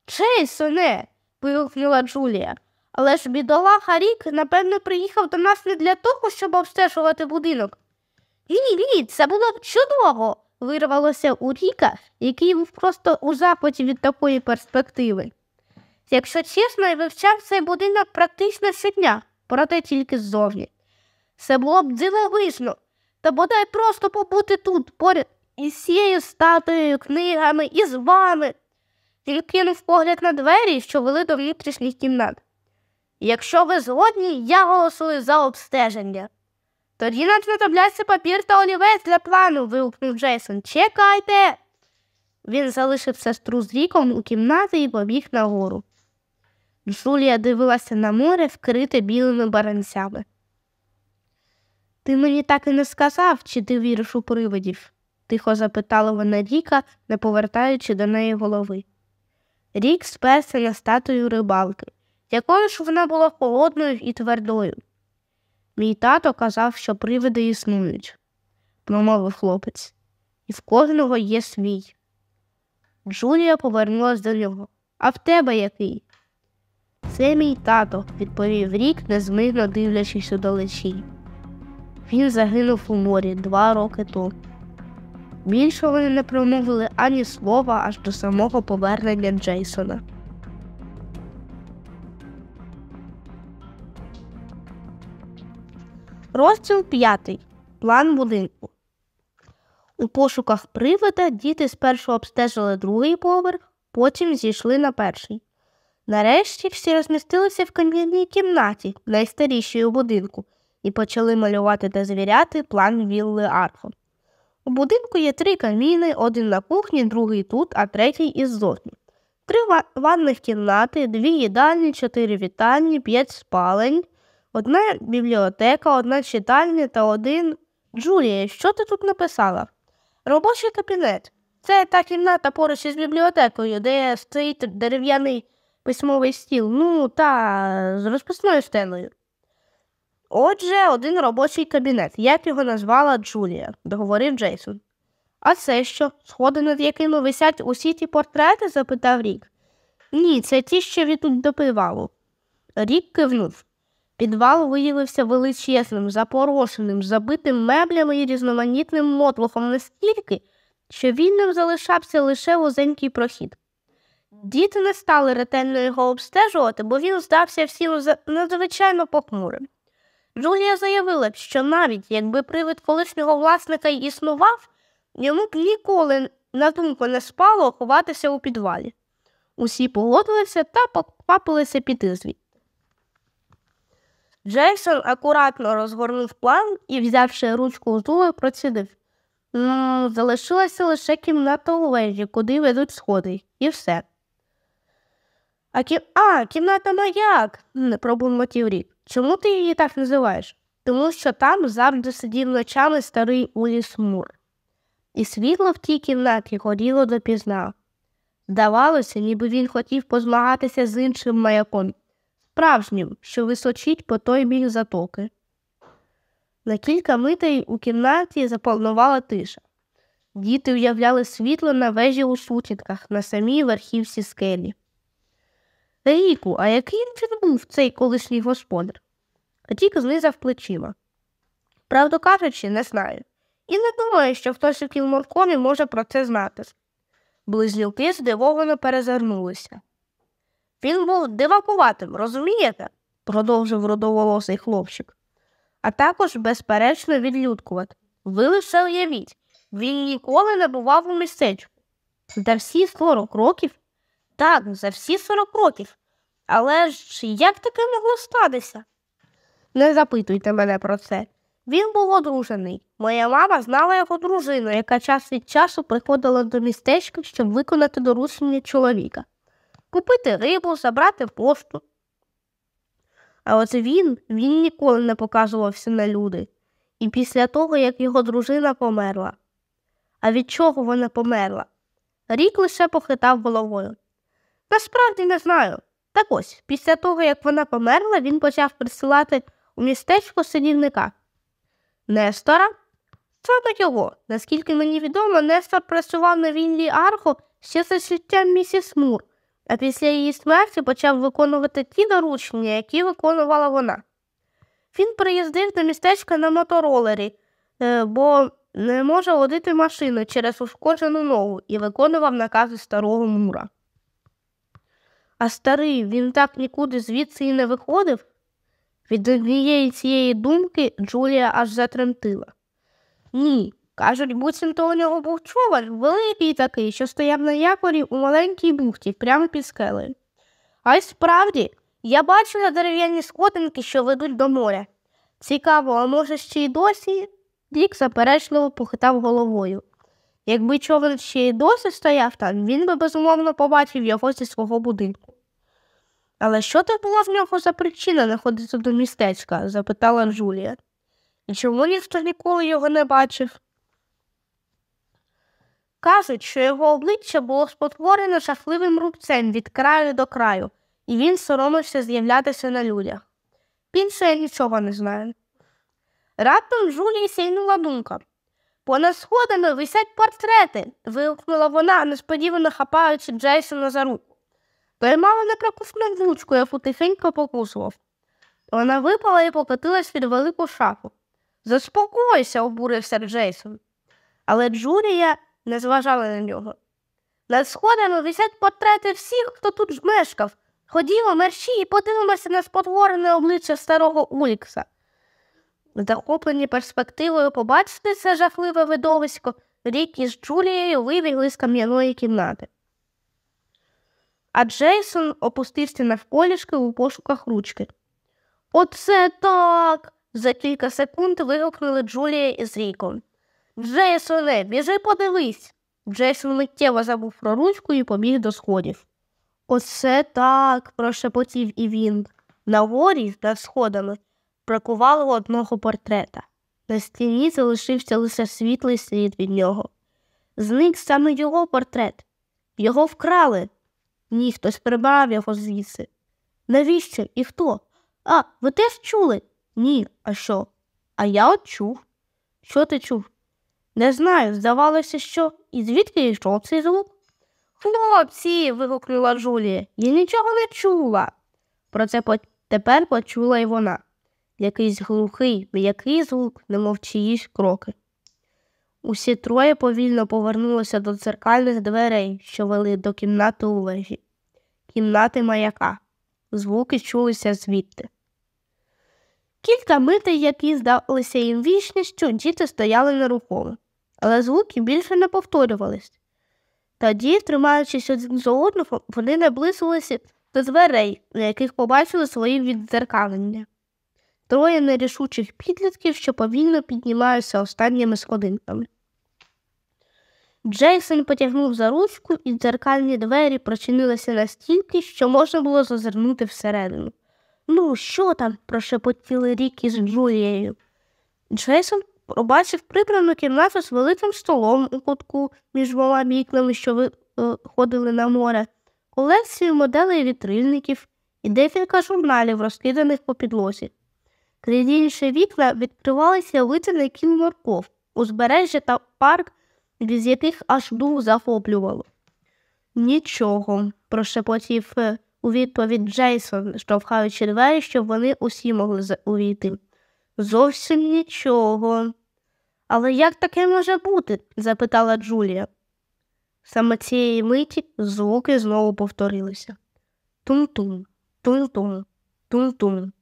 Джейсоне, вигукнула Джулія. Але ж бідолаха рік, напевно, приїхав до нас не для того, щоб обстежувати будинок. Ні, ні, це було б чудово, вирвалося у Ріка, який був просто у захваті від такої перспективи. Якщо чесно, я вивчав цей будинок практично щодня, проте тільки ззовні. Це було б дивовижно, та бодай просто побути тут, поряд із цією статуєю, книгами і з вами. Він кинув погляд на двері, що вели до внутрішніх кімнат. Якщо ви згодні, я голосую за обстеження. Тоді нам знадобляться папір та олівець для плану, вигукнув Джейсон. Чекайте. Він залишив сестру з ріком у кімнаті і побіг нагору. Джулія дивилася на море, вкрите білими баранцями. Ти мені так і не сказав, чи ти віриш у привидів? тихо запитала вона Ріка, не повертаючи до неї голови. Рік сперся на статую рибалки, якою ж вона була холодною і твердою. Мій тато казав, що привиди існують, промовив хлопець, і в кожного є свій. Джулія повернулась до нього. А в тебе який? Це мій тато, відповів рік, незмирно дивлячись у далечі. Він загинув у морі два роки тому. Більше вони не промовили ані слова аж до самого повернення Джейсона. Розділ п'ятий. План будинку. У пошуках привида діти спершу обстежили другий поверх, потім зійшли на перший. Нарешті всі розмістилися в кам'яній кімнаті, найстарішій у будинку, і почали малювати та звіряти план вілли Арфо. У будинку є три каміни, один на кухні, другий тут, а третій іззовні. Три ванних кімнати, дві їдальні, чотири вітальні, п'ять спалень, одна бібліотека, одна читальня та один. Джулія, що ти тут написала? Робочий кабінет. Це та кімната поруч із бібліотекою, де стоїть дерев'яний письмовий стіл, ну та з розписною стеною. Отже, один робочий кабінет, як його назвала Джулія, договорив Джейсон. А це що, сходи, над якими висять усі ті портрети? запитав Рік. Ні, це ті, що відуть до підвалу. Рік кивнув. Підвал виявився величезним, запорошеним, забитим меблями і різноманітним мотлухом настільки, що вільним залишався лише вузенький прохід. Діти не стали ретельно його обстежувати, бо він здався всім надзвичайно похмурим. Джулія заявила що навіть якби привид колишнього власника й існував, йому б ніколи на думку не спало ховатися у підвалі. Усі погодилися та поквапилися піти звідти. Джейсон акуратно розгорнув план і, взявши ручку зуби, процідив. Ну, залишилася лише кімната у вежі, куди ведуть сходи, і все. А кі... а, кімната маяк, пробурмотів рік. Чому ти її так називаєш? Тому що там завжди сидів ночами старий Уліс Мур. І світло в тій кімнаті горіло допізна. Здавалося, ніби він хотів позмагатися з іншим маяком, справжнім, що височить по той бік затоки. На кілька митей у кімнаті заповнувала тиша. Діти уявляли світло на вежі у сутінках на самій верхівці скелі. Ріку, а який він був цей колишній господар? Рік знизав плечима. Правду кажучи, не знаю. І не думаю, що хтось у кілморкомі може про це знати. Близнюки здивовано перезирнулися. Він був дивакуватим, розумієте? продовжив родоволосий хлопчик, а також, безперечно, відлюдкувати. Ви лише уявіть, він ніколи не бував у містечку. За всі 40 років? Так, за всі 40 років. Але ж як таке могло статися? Не запитуйте мене про це. Він був одружений. Моя мама знала його дружину, яка час від часу приходила до містечка, щоб виконати доручення чоловіка, купити рибу, забрати пошту. А от він він ніколи не показувався на люди, і після того, як його дружина померла. А від чого вона померла? Рік лише похитав головою. Насправді не знаю. Так ось, після того, як вона померла, він почав присилати у містечко сидівника. Нестора? Саме його. Наскільки мені відомо, Нестор працював на віллі Архо ще за життям місіс Мур, а після її смерті почав виконувати ті доручення, які виконувала вона. Він приїздив до містечка на моторолері, е, бо не може водити машину через ушкоджену ногу і виконував накази старого мура. А старий він так нікуди звідси і не виходив. Від однієї цієї думки Джулія аж затремтила. Ні, кажуть, буцімто у нього був човен, великий такий, що стояв на якорі у маленькій бухті, прямо під скелею. А й справді, я бачила дерев'яні сходинки, що ведуть до моря. Цікаво, а може, ще й досі? Дік заперечливо похитав головою. Якби човен ще й досі стояв там, він би безумовно побачив його зі свого будинку. Але що то була в нього за причина не до містечка? запитала Джулія. І чому ніхто ніколи його не бачив? Кажуть, що його обличчя було спотворене жахливим рубцем від краю до краю, і він соромився з'являтися на людях. Більше я нічого не знаю. Раптом Жулії сяйнула думка. Понад сходами висять портрети. вигукнула вона, несподівано хапаючи Джейсона за руку. Той мало не прокуснув ручку, яку тихенько покусував. Вона випала і покотилась під велику шафу. Заспокойся, обурився Джейсон. Але Джулія не зважала на нього. Над сходами висять портрети всіх, хто тут мешкав. Ходімо, мерщі і подивимося на спотворене обличчя старого Улікса. Захоплені перспективою побачити це жахливе видовисько, рік із Джулією вибігли з кам'яної кімнати. А Джейсон опустився навколішки у пошуках ручки. Оце так. за кілька секунд вигукнули Джулія із Ріком. Джейсоне, біжи подивись. Джейсон миттєво забув про ручку і побіг до сходів. Оце так, прошепотів і він. На горі над сходами бракувало одного портрета. На стіні залишився лише світлий слід від нього. Зник саме його портрет. Його вкрали. Ні, хтось прибрав його звідси. Навіщо і хто? А, ви теж чули? Ні, а що? А я от чув. Що ти чув? Не знаю, здавалося, що. І звідки йшов цей звук? Хлопці. вигукнула Джулія. Я нічого не чула. Про це по... тепер почула й вона. Якийсь глухий, м'який звук, немов чиїсь кроки. Усі троє повільно повернулися до дзеркальних дверей, що вели до кімнати у вежі, кімнати маяка. Звуки чулися звідти. Кілька митей, які здалися їм вічністю, діти стояли нерухомо, але звуки більше не повторювались. Тоді, тримаючись один за одного, вони наблизилися до дверей, на яких побачили свої віддзеркалення. Троє нерішучих підлітків, що повільно піднімаються останніми сходинками. Джейсон потягнув за ручку, і дзеркальні двері прочинилися настільки, що можна було зазирнути всередину. Ну, що там? прошепотіли Рік із Джулією. Джейсон побачив прибрану кімнату з великим столом у кутку між двома вікнами, що виходили е, на море, колекцію моделей вітрильників і декілька журналів, розкиданих по підлозі. Крізь інші вікна відкривалися на кіл морков, узбережжя та парк, від яких аж дух захоплювало. Нічого, прошепотів е, у відповідь Джейсон, штовхаючи двері, щоб вони усі могли увійти. Зовсім нічого. Але як таке може бути? запитала Джулія. Саме цієї миті звуки знову повторилися. Тум-тум, тум-тум, тум-тум.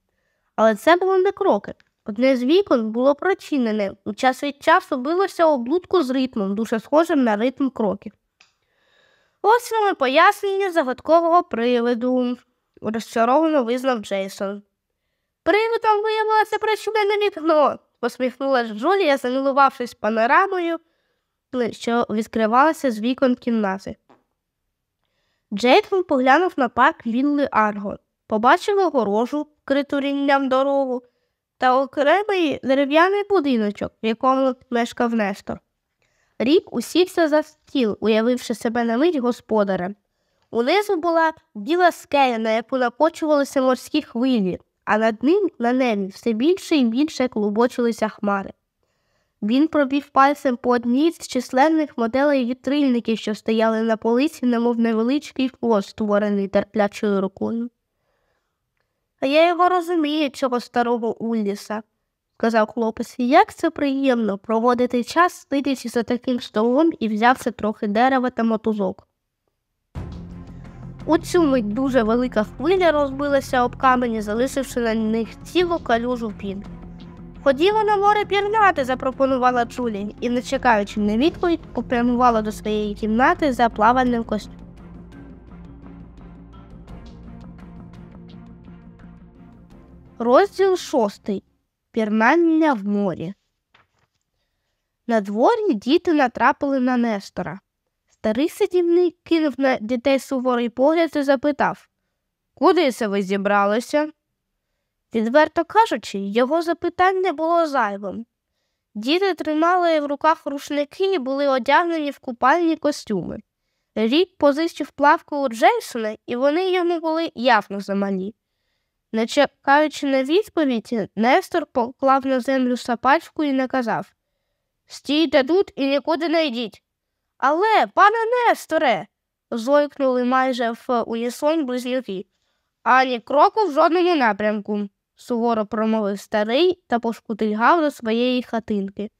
Але це були не кроки. Одне з вікон було прочинене, і час від часу билося облудку з ритмом, дуже схожим на ритм кроків. Ось вам і пояснення загадкового привиду, розчаровано визнав Джейсон. Привидом виявилося причинене вікно, посміхнулася Джулія, замилувавшись панорамою, що відкривалася з вікон кімнати. Джейсон поглянув на парк Вілли Арго, побачив огорожу, вкриту рівням дорогу, та окремий дерев'яний будиночок, в якому мешкав Нестор. Рік усівся за стіл, уявивши себе на мить господарем. Унизу була біла скеля, на яку накочувалися морські хвилі, а над ним на небі все більше і більше клубочилися хмари. Він пробіг пальцем по одній з численних моделей вітрильників, що стояли на полиці, немов невеличкий хвост, створений терплячою рукою. А я його розумію, цього старого Улліса, сказав хлопець, як це приємно проводити час, сидячи за таким столом і взявши трохи дерева та мотузок. У цю мить дуже велика хвиля розбилася об камені, залишивши на них цілу калюжу пін. Ходімо на море пірнати, запропонувала Джулі і, не чекаючи на відповідь, попрямувала до своєї кімнати за плавальним костюмом. Розділ шостий. Пірнання в морі. На дворі діти натрапили на Нестора. Старий сидівник кинув на дітей суворий погляд і запитав Куди це ви зібралися? Відверто кажучи, його запитання було зайвим. Діти тримали в руках рушники і були одягнені в купальні костюми. Рік позичив плавку у Джейсона, і вони йому були явно замалі. Не чекаючи на відповідь, Нестор поклав на землю сапачку і наказав Стійте тут і нікуди не йдіть. Але, пане Несторе, зойкнули майже в унісон близнюки. Ані кроку в жодному напрямку, суворо промовив старий та пошкутильгав до своєї хатинки.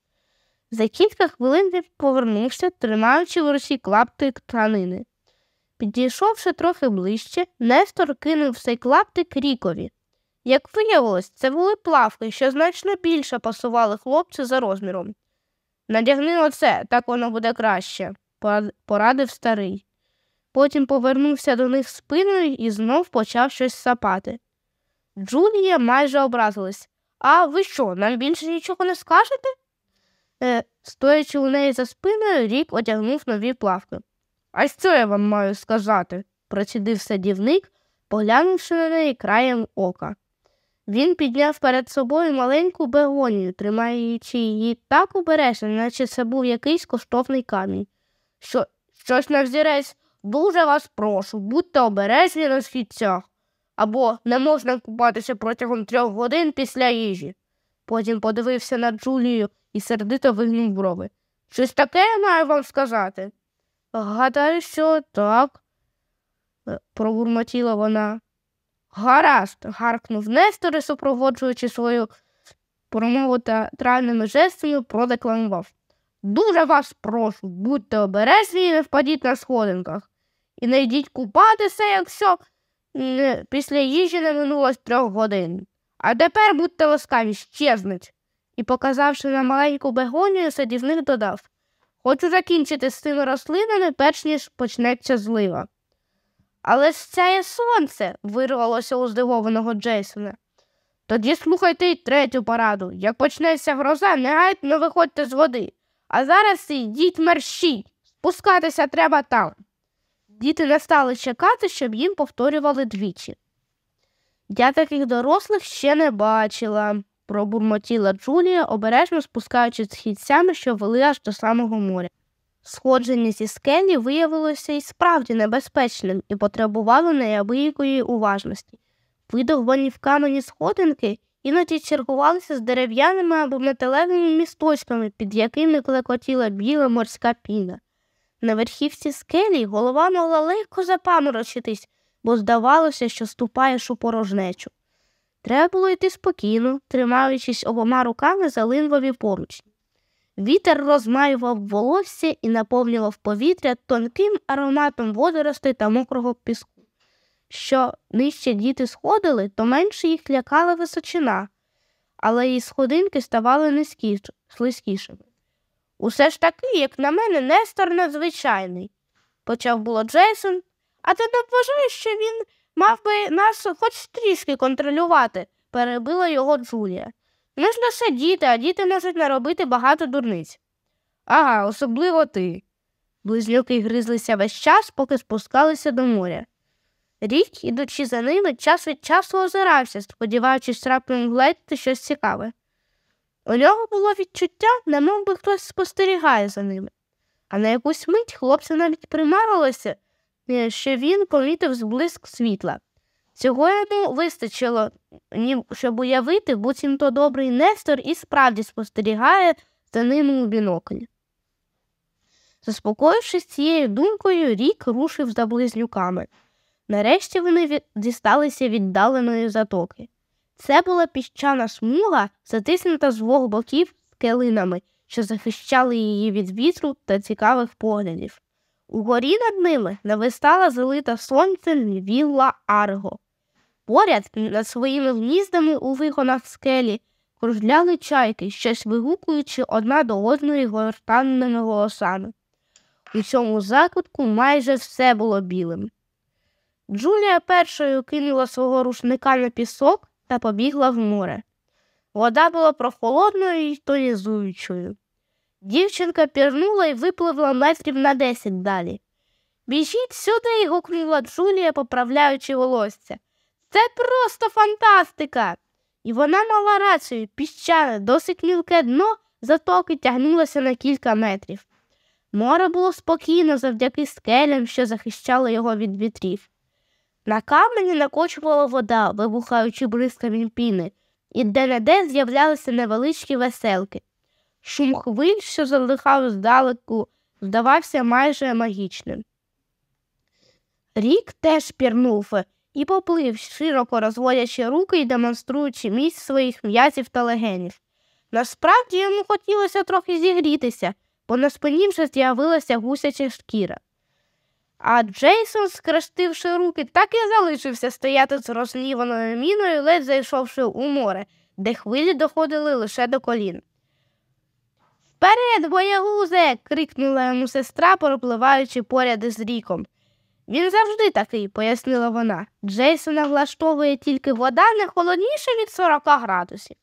За кілька хвилин він повернувся, тримаючи в руці клаптик тканини. Підійшовши трохи ближче, Нестор кинув цей клаптик рікові. Як виявилось, це були плавки, що значно більше пасували хлопцю за розміром. Надягни оце, так воно буде краще, порадив старий. Потім повернувся до них спиною і знов почав щось сапати. Джулія майже образилась. А ви що, нам більше нічого не скажете? Е, Стоячи у неї за спиною, рік одягнув нові плавки. А що я вам маю сказати? процідив садівник, поглянувши на неї краєм ока. Він підняв перед собою маленьку бегонію, тримаючи її так обережно, наче це був якийсь коштовний камінь. Що, Щось на взірець, дуже вас прошу, будьте обережні на східцях, або не можна купатися протягом трьох годин після їжі. Потім подивився на Джулію і сердито вигнув брови. Щось таке я маю вам сказати. Гадаю, що так, е, пробурмотіла вона. Гаразд, гаркнув Нестор і супроводжуючи свою промову театральними жестами, продекламував. Дуже вас прошу, будьте обережні і не впадіть на сходинках. І не йдіть купатися, якщо після їжі не минулось трьох годин. А тепер будьте ласкаві, щезнуть. І, показавши на маленьку бегонію, садівник додав Хочу закінчити з цими рослинами, перш ніж почнеться злива. Але ж сяє сонце, вирвалося у здивованого Джейсона. Тоді слухайте й третю пораду. Як почнеться гроза, негайно виходьте з води. А зараз йдіть мерщій, спускатися треба там. Діти не стали чекати, щоб їм повторювали двічі. Я таких дорослих ще не бачила, пробурмотіла Джулія, обережно спускаючись східцями, що вели аж до самого моря. Сходження зі скелі виявилося і справді небезпечним і потребувало неабиякої уважності. Видовбані в камені сходинки іноді чергувалися з дерев'яними або металевими місточками, під якими клекотіла біла морська піна. На верхівці скелі голова могла легко запаморочитись, бо здавалося, що ступаєш у порожнечу. Треба було йти спокійно, тримаючись обома руками за линвові поручні. Вітер розмаював волосся і наповнював повітря тонким ароматом водоростей та мокрого піску. Що нижче діти сходили, то менше їх лякала височина, але і сходинки ставали низькі, слизькішими. Усе ж таки, як на мене, Нестор надзвичайний, почав було Джейсон, а ти не вважаєш, що він мав би нас хоч трішки контролювати, перебила його Джулія. Ми ж лише діти, а діти можуть наробити багато дурниць. Ага, особливо ти. Близнюки гризлися весь час, поки спускалися до моря. Рік, ідучи за ними, час від часу озирався, сподіваючись раптом вгледіти щось цікаве. У нього було відчуття, немов би хтось спостерігає за ними, а на якусь мить хлопцю навіть примарилося, е, що він помітив зблиск світла. Цього йому вистачило, щоб уявити, буцімто добрий Нестор і справді спостерігає за ними у бінокль. Заспокоївшись цією думкою, рік рушив за близнюками. Нарешті вони дісталися віддаленої затоки. Це була піщана смуга, затиснута з двох боків скелинами, що захищали її від вітру та цікавих поглядів. Угорі над ними навистала залита сонцем вілла Арго. Поряд над своїми гніздами у вигонах скелі кружляли чайки, щось вигукуючи одна до одної гортанними голосами. У цьому закутку майже все було білим. Джулія першою кинула свого рушника на пісок та побігла в море. Вода була прохолодною і тонізуючою. Дівчинка пірнула і випливла метрів на десять далі. Біжіть сюди, гукнула Джулія, поправляючи волосся. Це просто фантастика. І вона мала рацію, піщане, досить мілке дно затоки тягнулося на кілька метрів. Море було спокійно завдяки скелям, що захищали його від вітрів. На камені накочувала вода, вибухаючи бризками піни, і де-не-де з'являлися невеличкі веселки. Шум хвиль, що залихав здалеку, здавався майже магічним. Рік теж пірнув і поплив, широко розводячи руки і демонструючи місць своїх м'язів та легенів. Насправді йому хотілося трохи зігрітися, бо на спині вже з'явилася гусяча шкіра. А Джейсон, скрештивши руки, так і залишився стояти з розліваною міною, ледь зайшовши у море, де хвилі доходили лише до колін. Вперед, боягузе. крикнула йому сестра, пропливаючи поряд із ріком. Він завжди такий, пояснила вона. Джейсона влаштовує тільки вода не холодніше від 40 градусів.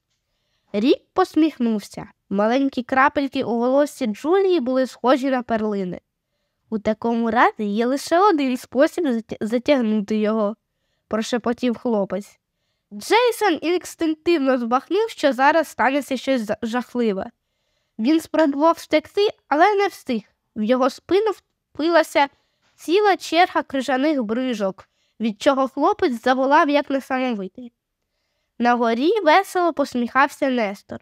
Рік посміхнувся. Маленькі крапельки у волоссі Джулії були схожі на перлини. У такому разі є лише один спосіб затягнути його, прошепотів хлопець. Джейсон інстинктивно збахнув, що зараз станеться щось жахливе. Він спробував втекти, але не встиг. В його спину впилася ціла черга крижаних брижок, від чого хлопець заволав як несамовитий. На горі весело посміхався Нестор.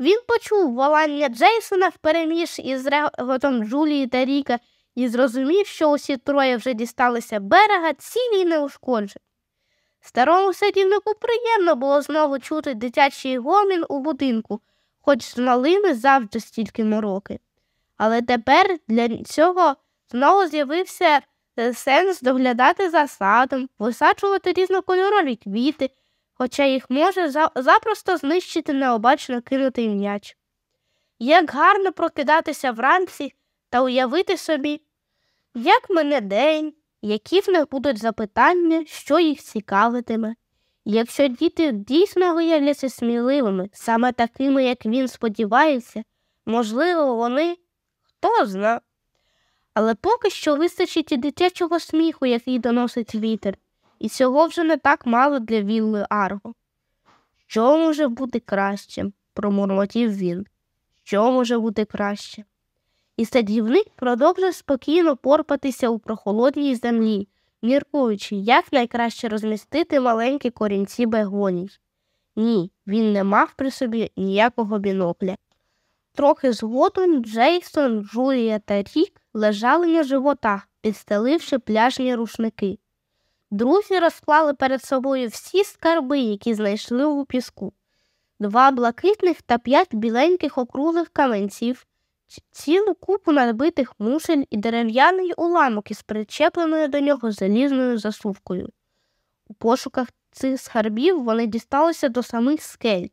Він почув волання Джейсона впереміж із реготом Джулії та Ріка і зрозумів, що усі троє вже дісталися берега цілі й неушкоджені. Старому садівнику приємно було знову чути дитячий гомін у будинку, хоч з малими завжди стільки мороки. Але тепер для цього знову з'явився е, сенс доглядати за садом, висаджувати різнокольорові квіти, хоча їх може запросто знищити необачно кинутий м'яч. Як гарно прокидатися вранці та уявити собі, як мене день, які в них будуть запитання, що їх цікавитиме. Якщо діти дійсно виявляться сміливими, саме такими, як він сподівається, можливо, вони хто зна. Але поки що вистачить і дитячого сміху, який доносить вітер, і цього вже не так мало для вілли Арго. Що може бути краще? промурмотів він. Що може бути краще? І садівник продовжив спокійно порпатися у прохолодній землі, міркуючи, як найкраще розмістити маленькі корінці бегоній. Ні, він не мав при собі ніякого бінокля. Трохи згодом Джейсон, Джулія та Рік лежали на животах, підстеливши пляжні рушники. Друзі розклали перед собою всі скарби, які знайшли у піску. два блакитних та п'ять біленьких округлих каменців, цілу купу надбитих мушель і дерев'яний уламок із причепленою до нього залізною засувкою. У пошуках цих скарбів вони дісталися до самих скель.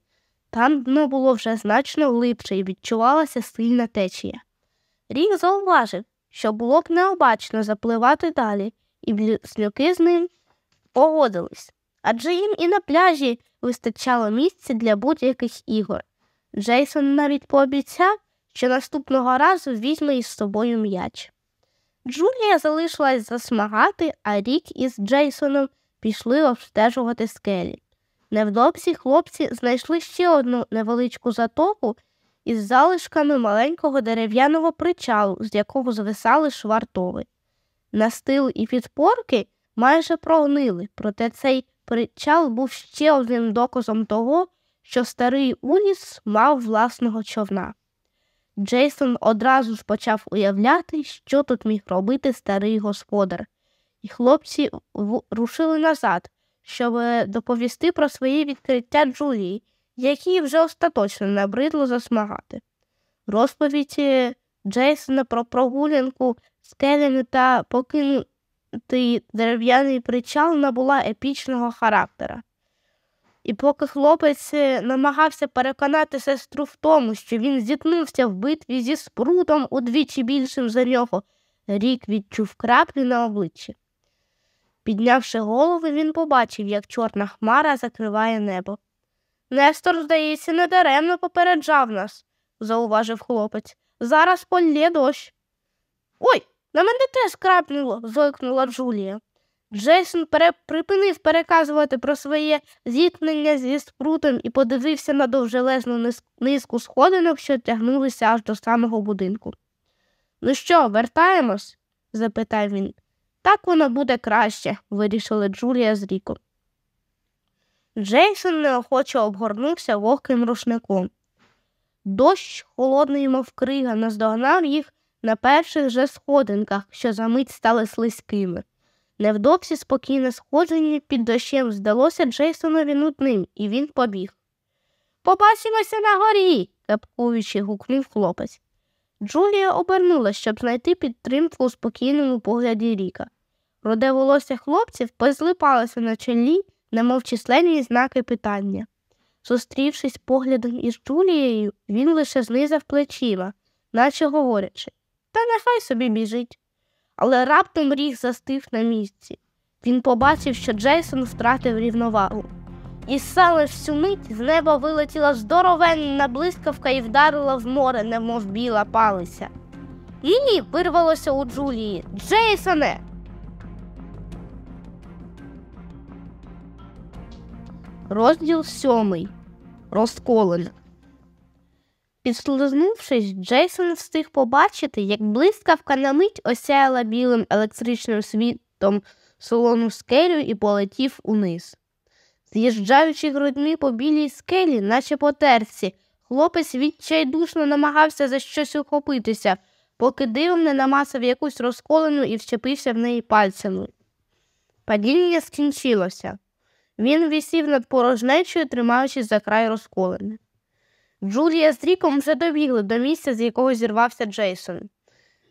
Там дно було вже значно глибше і відчувалася сильна течія. Рік зауважив, що було б необачно запливати далі, і близнюки з ним погодились, адже їм і на пляжі вистачало місця для будь-яких ігор. Джейсон навіть пообіцяв, що наступного разу візьме із собою м'яч. Джулія залишилась засмагати, а Рік із Джейсоном пішли обстежувати скелі. Невдовзі хлопці знайшли ще одну невеличку затоку із залишками маленького дерев'яного причалу, з якого звисали швартови. Настил і підпорки майже прогнили, проте цей причал був ще одним доказом того, що старий Уніс мав власного човна. Джейсон одразу ж почав уявляти, що тут міг робити старий господар, і хлопці в- рушили назад, щоб е, доповісти про свої відкриття Джулії, якій вже остаточно набридло засмагати. Розповідь Джейсона про прогулянку скелями та покинутий дерев'яний причал набула епічного характера. І поки хлопець е, намагався переконати сестру в тому, що він зіткнувся в битві зі спрутом удвічі більшим за нього, рік відчув краплі на обличчі. Піднявши голову, він побачив, як чорна хмара закриває небо. Нестор, здається, недаремно попереджав нас, зауважив хлопець. Зараз полє дощ. Ой, на мене теж крапнуло, зойкнула Джулія. Джейсон пере... припинив переказувати про своє зіткнення зі спрутом і подивився на довжелезну низку сходинок, що тягнулися аж до самого будинку. Ну що, вертаємось? запитав він. Так воно буде краще, вирішила Джулія з Ріком. Джейсон неохоче обгорнувся вогким рушником. Дощ, холодний, мов крига, наздогнав їх на перших же сходинках, що за мить стали слизькими. Невдовзі спокійне сходження під дощем здалося Джейсонові нудним, і він побіг. Побачимося на горі, капкуючи, гукнув хлопець. Джулія обернулась, щоб знайти підтримку у спокійному погляді Ріка. Роде волосся хлопців позлипалося на чолі, немов численні знаки питання. Зустрівшись поглядом із Джулією, він лише знизав плечима, наче говорячи Та нехай собі біжить. Але раптом ріг застив на місці. Він побачив, що Джейсон втратив рівновагу. І саме в цю мить з неба вилетіла здоровенна блискавка і вдарила в море, немов біла палиця. Ні, вирвалося у Джулії. Джейсоне! Розділ сьомий. Розколена. Підслизнувшись, Джейсон встиг побачити, як блискавка на мить осяяла білим електричним світом солону скелю і полетів униз. З'їжджаючи грудьми по білій скелі, наче по терці, хлопець відчайдушно намагався за щось ухопитися, поки дивом не намасав якусь розколену і вчепився в неї пальцями. Падіння скінчилося. Він висів над порожнечою, тримаючись за край розколини. Джулія з Ріком вже добігли до місця, з якого зірвався Джейсон.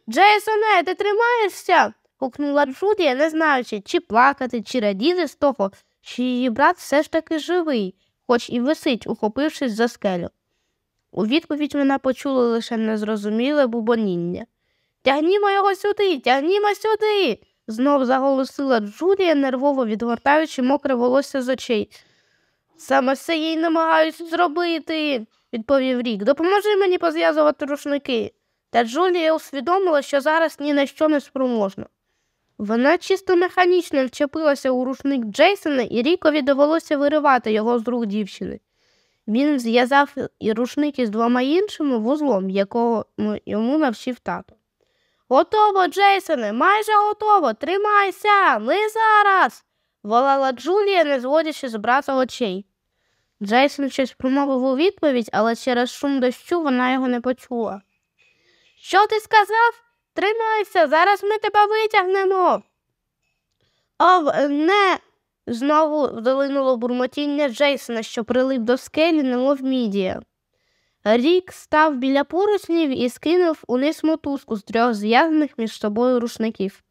Джейсоне, ти тримаєшся? гукнула Джулія, не знаючи, чи плакати, чи радіти з того, що її брат все ж таки живий, хоч і висить, ухопившись за скелю. У відповідь вона почула лише незрозуміле бубоніння. Тягнімо його сюди, тягнімо сюди. знов заголосила Джулія, нервово відгортаючи мокре волосся з очей. Саме все їй намагаюся зробити, відповів Рік. Допоможи мені позв'язувати рушники. Та Джулія усвідомила, що зараз ні на що не спроможна. Вона чисто механічно вчепилася у рушник Джейсона, і Рікові довелося виривати його з рук дівчини. Він зв'язав і рушник із двома іншими вузлом, якого йому навчив тато. Готово, Джейсоне, майже готово. Тримайся, ми зараз. волала Джулія, не зводячи з брата очей. Джейсон щось промовив у відповідь, але через шум дощу вона його не почула. Що ти сказав? Тримайся, зараз ми тебе витягнемо. О, не, Знову долинуло бурмотіння Джейсона, що прилип до скелі, немов мідія. Рік став біля поручнів і скинув униз мотузку з трьох зв'язаних між собою рушників.